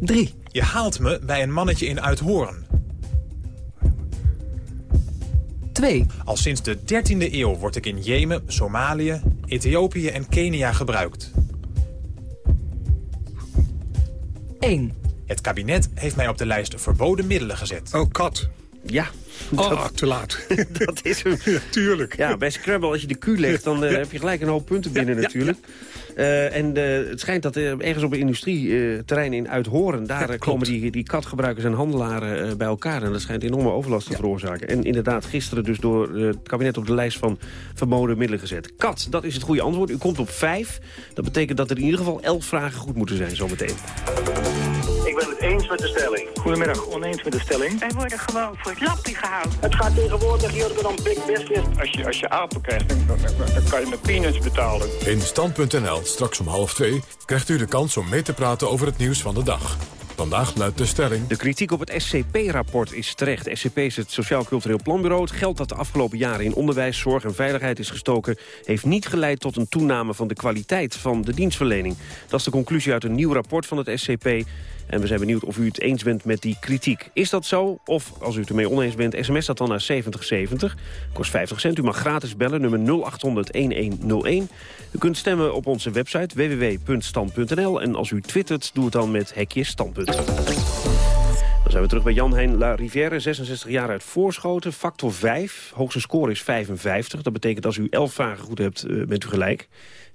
3. Je haalt me bij een mannetje in Uithoorn. 2. Al sinds de 13e eeuw word ik in Jemen, Somalië, Ethiopië en Kenia gebruikt. 1. Het kabinet heeft mij op de lijst verboden middelen gezet. Oh, kat. Ja. Oh, te laat. dat is hem. tuurlijk. Ja, bij Scrabble, als je de Q legt, dan eh, heb je gelijk een hoop punten binnen natuurlijk. Eh, en eh, het schijnt dat er ergens op een industrieterrein in Uithoren... daar eh, komen die, die katgebruikers en handelaren bij elkaar. En dat schijnt enorme overlast te veroorzaken. En inderdaad, gisteren dus door het kabinet op de lijst van verboden middelen gezet. Kat, dat is het goede antwoord. U komt op vijf. Dat betekent dat er in ieder geval elf vragen goed moeten zijn zometeen. Ik ben het eens met de stelling. Goedemiddag, oneens met de stelling. Wij worden gewoon voor het lappie gehouden. Het gaat tegenwoordig hier dan big business. Als je, als je apen krijgt, dan, dan, dan kan je met peanuts betalen. In Stand.nl, straks om half twee, krijgt u de kans om mee te praten over het nieuws van de dag. Vandaag luidt de stelling... De kritiek op het SCP-rapport is terecht. SCP is het Sociaal Cultureel Planbureau. Het geld dat de afgelopen jaren in onderwijs, zorg en veiligheid is gestoken... heeft niet geleid tot een toename van de kwaliteit van de dienstverlening. Dat is de conclusie uit een nieuw rapport van het SCP. En we zijn benieuwd of u het eens bent met die kritiek. Is dat zo? Of als u het ermee oneens bent, sms dat dan naar 7070. Kost 50 cent. U mag gratis bellen, nummer 0800-1101. U kunt stemmen op onze website www.stand.nl. En als u twittert, doe het dan met hekje standpunt. Dan zijn we terug bij Jan-Hein La Rivière, 66 jaar uit Voorschoten. Factor 5, hoogste score is 55. Dat betekent als u 11 vragen goed hebt, eh, bent u gelijk.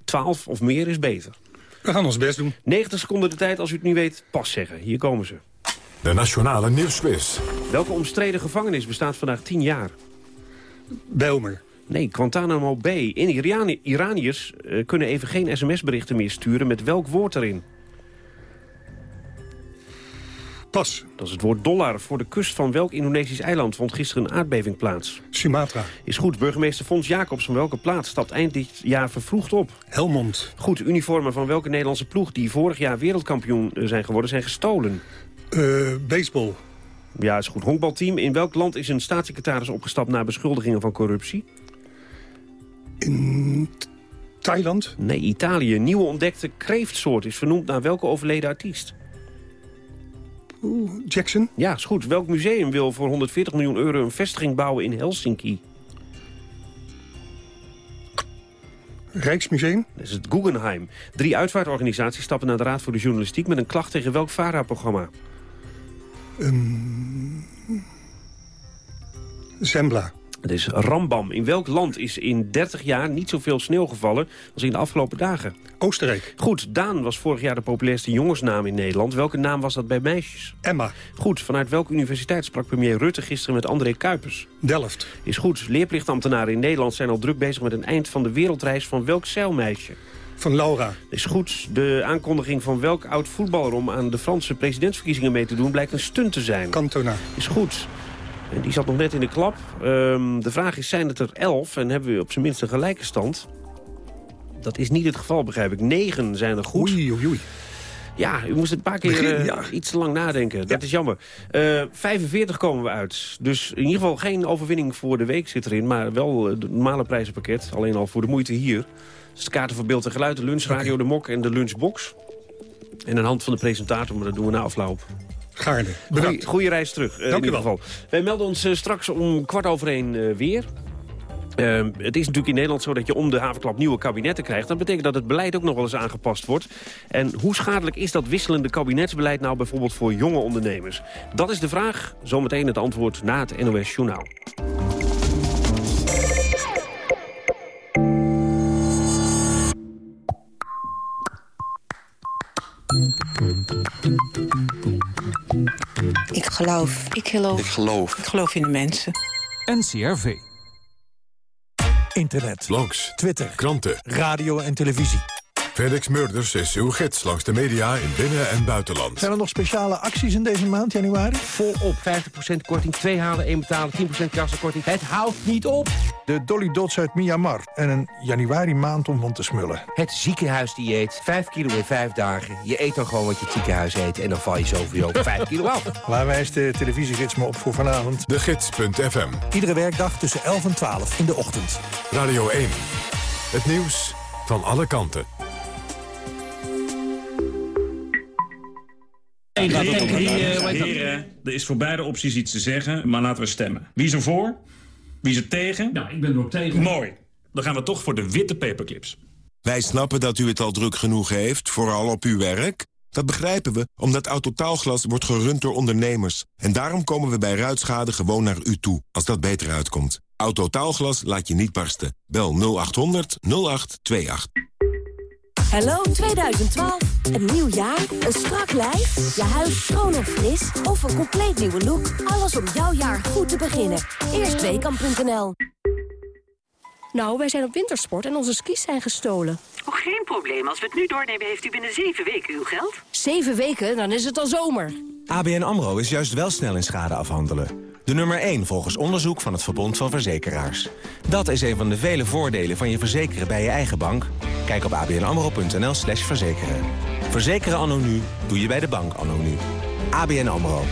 12 of meer is beter. We gaan ons best doen. 90 seconden de tijd, als u het niet weet, pas zeggen. Hier komen ze. De Nationale Nieuwsquiz. Welke omstreden gevangenis bestaat vandaag 10 jaar? Belmer. Nee, Guantanamo Bay. In Irani Iraniërs eh, kunnen even geen sms-berichten meer sturen met welk woord erin? Pas. Dat is het woord dollar. Voor de kust van welk Indonesisch eiland vond gisteren een aardbeving plaats? Sumatra. Is goed. Burgemeester Fons Jacobs van welke plaats stapt eind dit jaar vervroegd op? Helmond. Goed. Uniformen van welke Nederlandse ploeg die vorig jaar wereldkampioen eh, zijn geworden zijn gestolen? Uh, baseball. Ja, is goed. Honkbalteam. In welk land is een staatssecretaris opgestapt na beschuldigingen van corruptie? In Thailand? Nee, Italië. Nieuwe ontdekte kreeftsoort is vernoemd naar welke overleden artiest? Jackson? Ja, is goed. Welk museum wil voor 140 miljoen euro een vestiging bouwen in Helsinki? Rijksmuseum? Dat is het Guggenheim. Drie uitvaartorganisaties stappen naar de Raad voor de Journalistiek... met een klacht tegen welk VARA-programma? Um, Zembla. Het is Rambam. In welk land is in 30 jaar niet zoveel sneeuw gevallen als in de afgelopen dagen? Oostenrijk. Goed, Daan was vorig jaar de populairste jongensnaam in Nederland. Welke naam was dat bij meisjes? Emma. Goed, vanuit welke universiteit sprak premier Rutte gisteren met André Kuipers? Delft. Is goed, leerplichtambtenaren in Nederland zijn al druk bezig met een eind van de wereldreis van welk zeilmeisje? Van Laura. Is goed. De aankondiging van welk oud voetballer om aan de Franse presidentsverkiezingen mee te doen blijkt een stunt te zijn. Cantona. Is goed. En die zat nog net in de klap. Um, de vraag is, zijn het er elf en hebben we op zijn minst een gelijke stand? Dat is niet het geval, begrijp ik. Negen zijn er goed. Oei, oei, oei. Ja, u moest het een paar keer Begin, uh, ja. iets te lang nadenken. Dat is jammer. Uh, 45 komen we uit. Dus in ieder geval geen overwinning voor de week zit erin. Maar wel het normale prijzenpakket. Alleen al voor de moeite hier. Dus de kaarten voor beeld en geluid, de lunchradio, de mok en de lunchbox. En een hand van de presentator, maar dat doen we na afloop. Gaarne. Goeie, goeie reis terug, uh, Dank in u wel. geval. Wij melden ons uh, straks om kwart over één uh, weer. Uh, het is natuurlijk in Nederland zo dat je om de havenklap nieuwe kabinetten krijgt. Dat betekent dat het beleid ook nog wel eens aangepast wordt. En hoe schadelijk is dat wisselende kabinetsbeleid nou bijvoorbeeld voor jonge ondernemers? Dat is de vraag. Zometeen het antwoord na het NOS Journaal. Ik geloof. Ik geloof. Ik geloof. Ik geloof in de mensen. NCRV. Internet. Blogs. Twitter. Kranten. Radio en televisie. Felix Murders is uw gids langs de media in binnen- en buitenland. Zijn er nog speciale acties in deze maand, januari? Volop 50% korting, 2 halen, 1 betalen, 10% kassenkorting. Het houdt niet op! De Dolly Dots uit Myanmar en een januari maand om van te smullen. Het ziekenhuisdieet, 5 kilo in 5 dagen. Je eet dan gewoon wat je het ziekenhuis eet en dan val je zoveel op 5 kilo af. Waar wijst de televisiegids me op voor vanavond? De Gids.fm. Iedere werkdag tussen 11 en 12 in de ochtend. Radio 1. Het nieuws van alle kanten. Heren, er is voor beide opties iets te zeggen, maar laten we stemmen. Wie is er voor? Wie is er tegen? Nou, ik ben er ook tegen. Mooi. Dan gaan we toch voor de witte paperclips. Wij snappen dat u het al druk genoeg heeft, vooral op uw werk. Dat begrijpen we, omdat Autotaalglas wordt gerund door ondernemers. En daarom komen we bij ruitschade gewoon naar u toe, als dat beter uitkomt. Autotaalglas laat je niet barsten. Bel 0800 0828. Hallo 2012. Een nieuw jaar, een strak lijf, je huis schoon en fris of een compleet nieuwe look. Alles om jouw jaar goed te beginnen. Eerstweekam.nl Nou, wij zijn op wintersport en onze skis zijn gestolen. Oh, geen probleem. Als we het nu doornemen, heeft u binnen zeven weken uw geld. Zeven weken, dan is het al zomer. ABN AMRO is juist wel snel in schade afhandelen. De nummer 1 volgens onderzoek van het Verbond van Verzekeraars. Dat is een van de vele voordelen van je verzekeren bij je eigen bank. Kijk op abnamro.nl slash verzekeren. Verzekeren anno nu doe je bij de bank anno nu. ABN AMRO.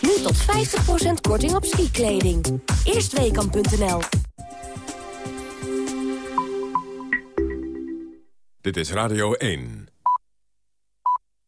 Nu tot 50% korting op skikleding. Eerstweekam.nl Dit is Radio 1.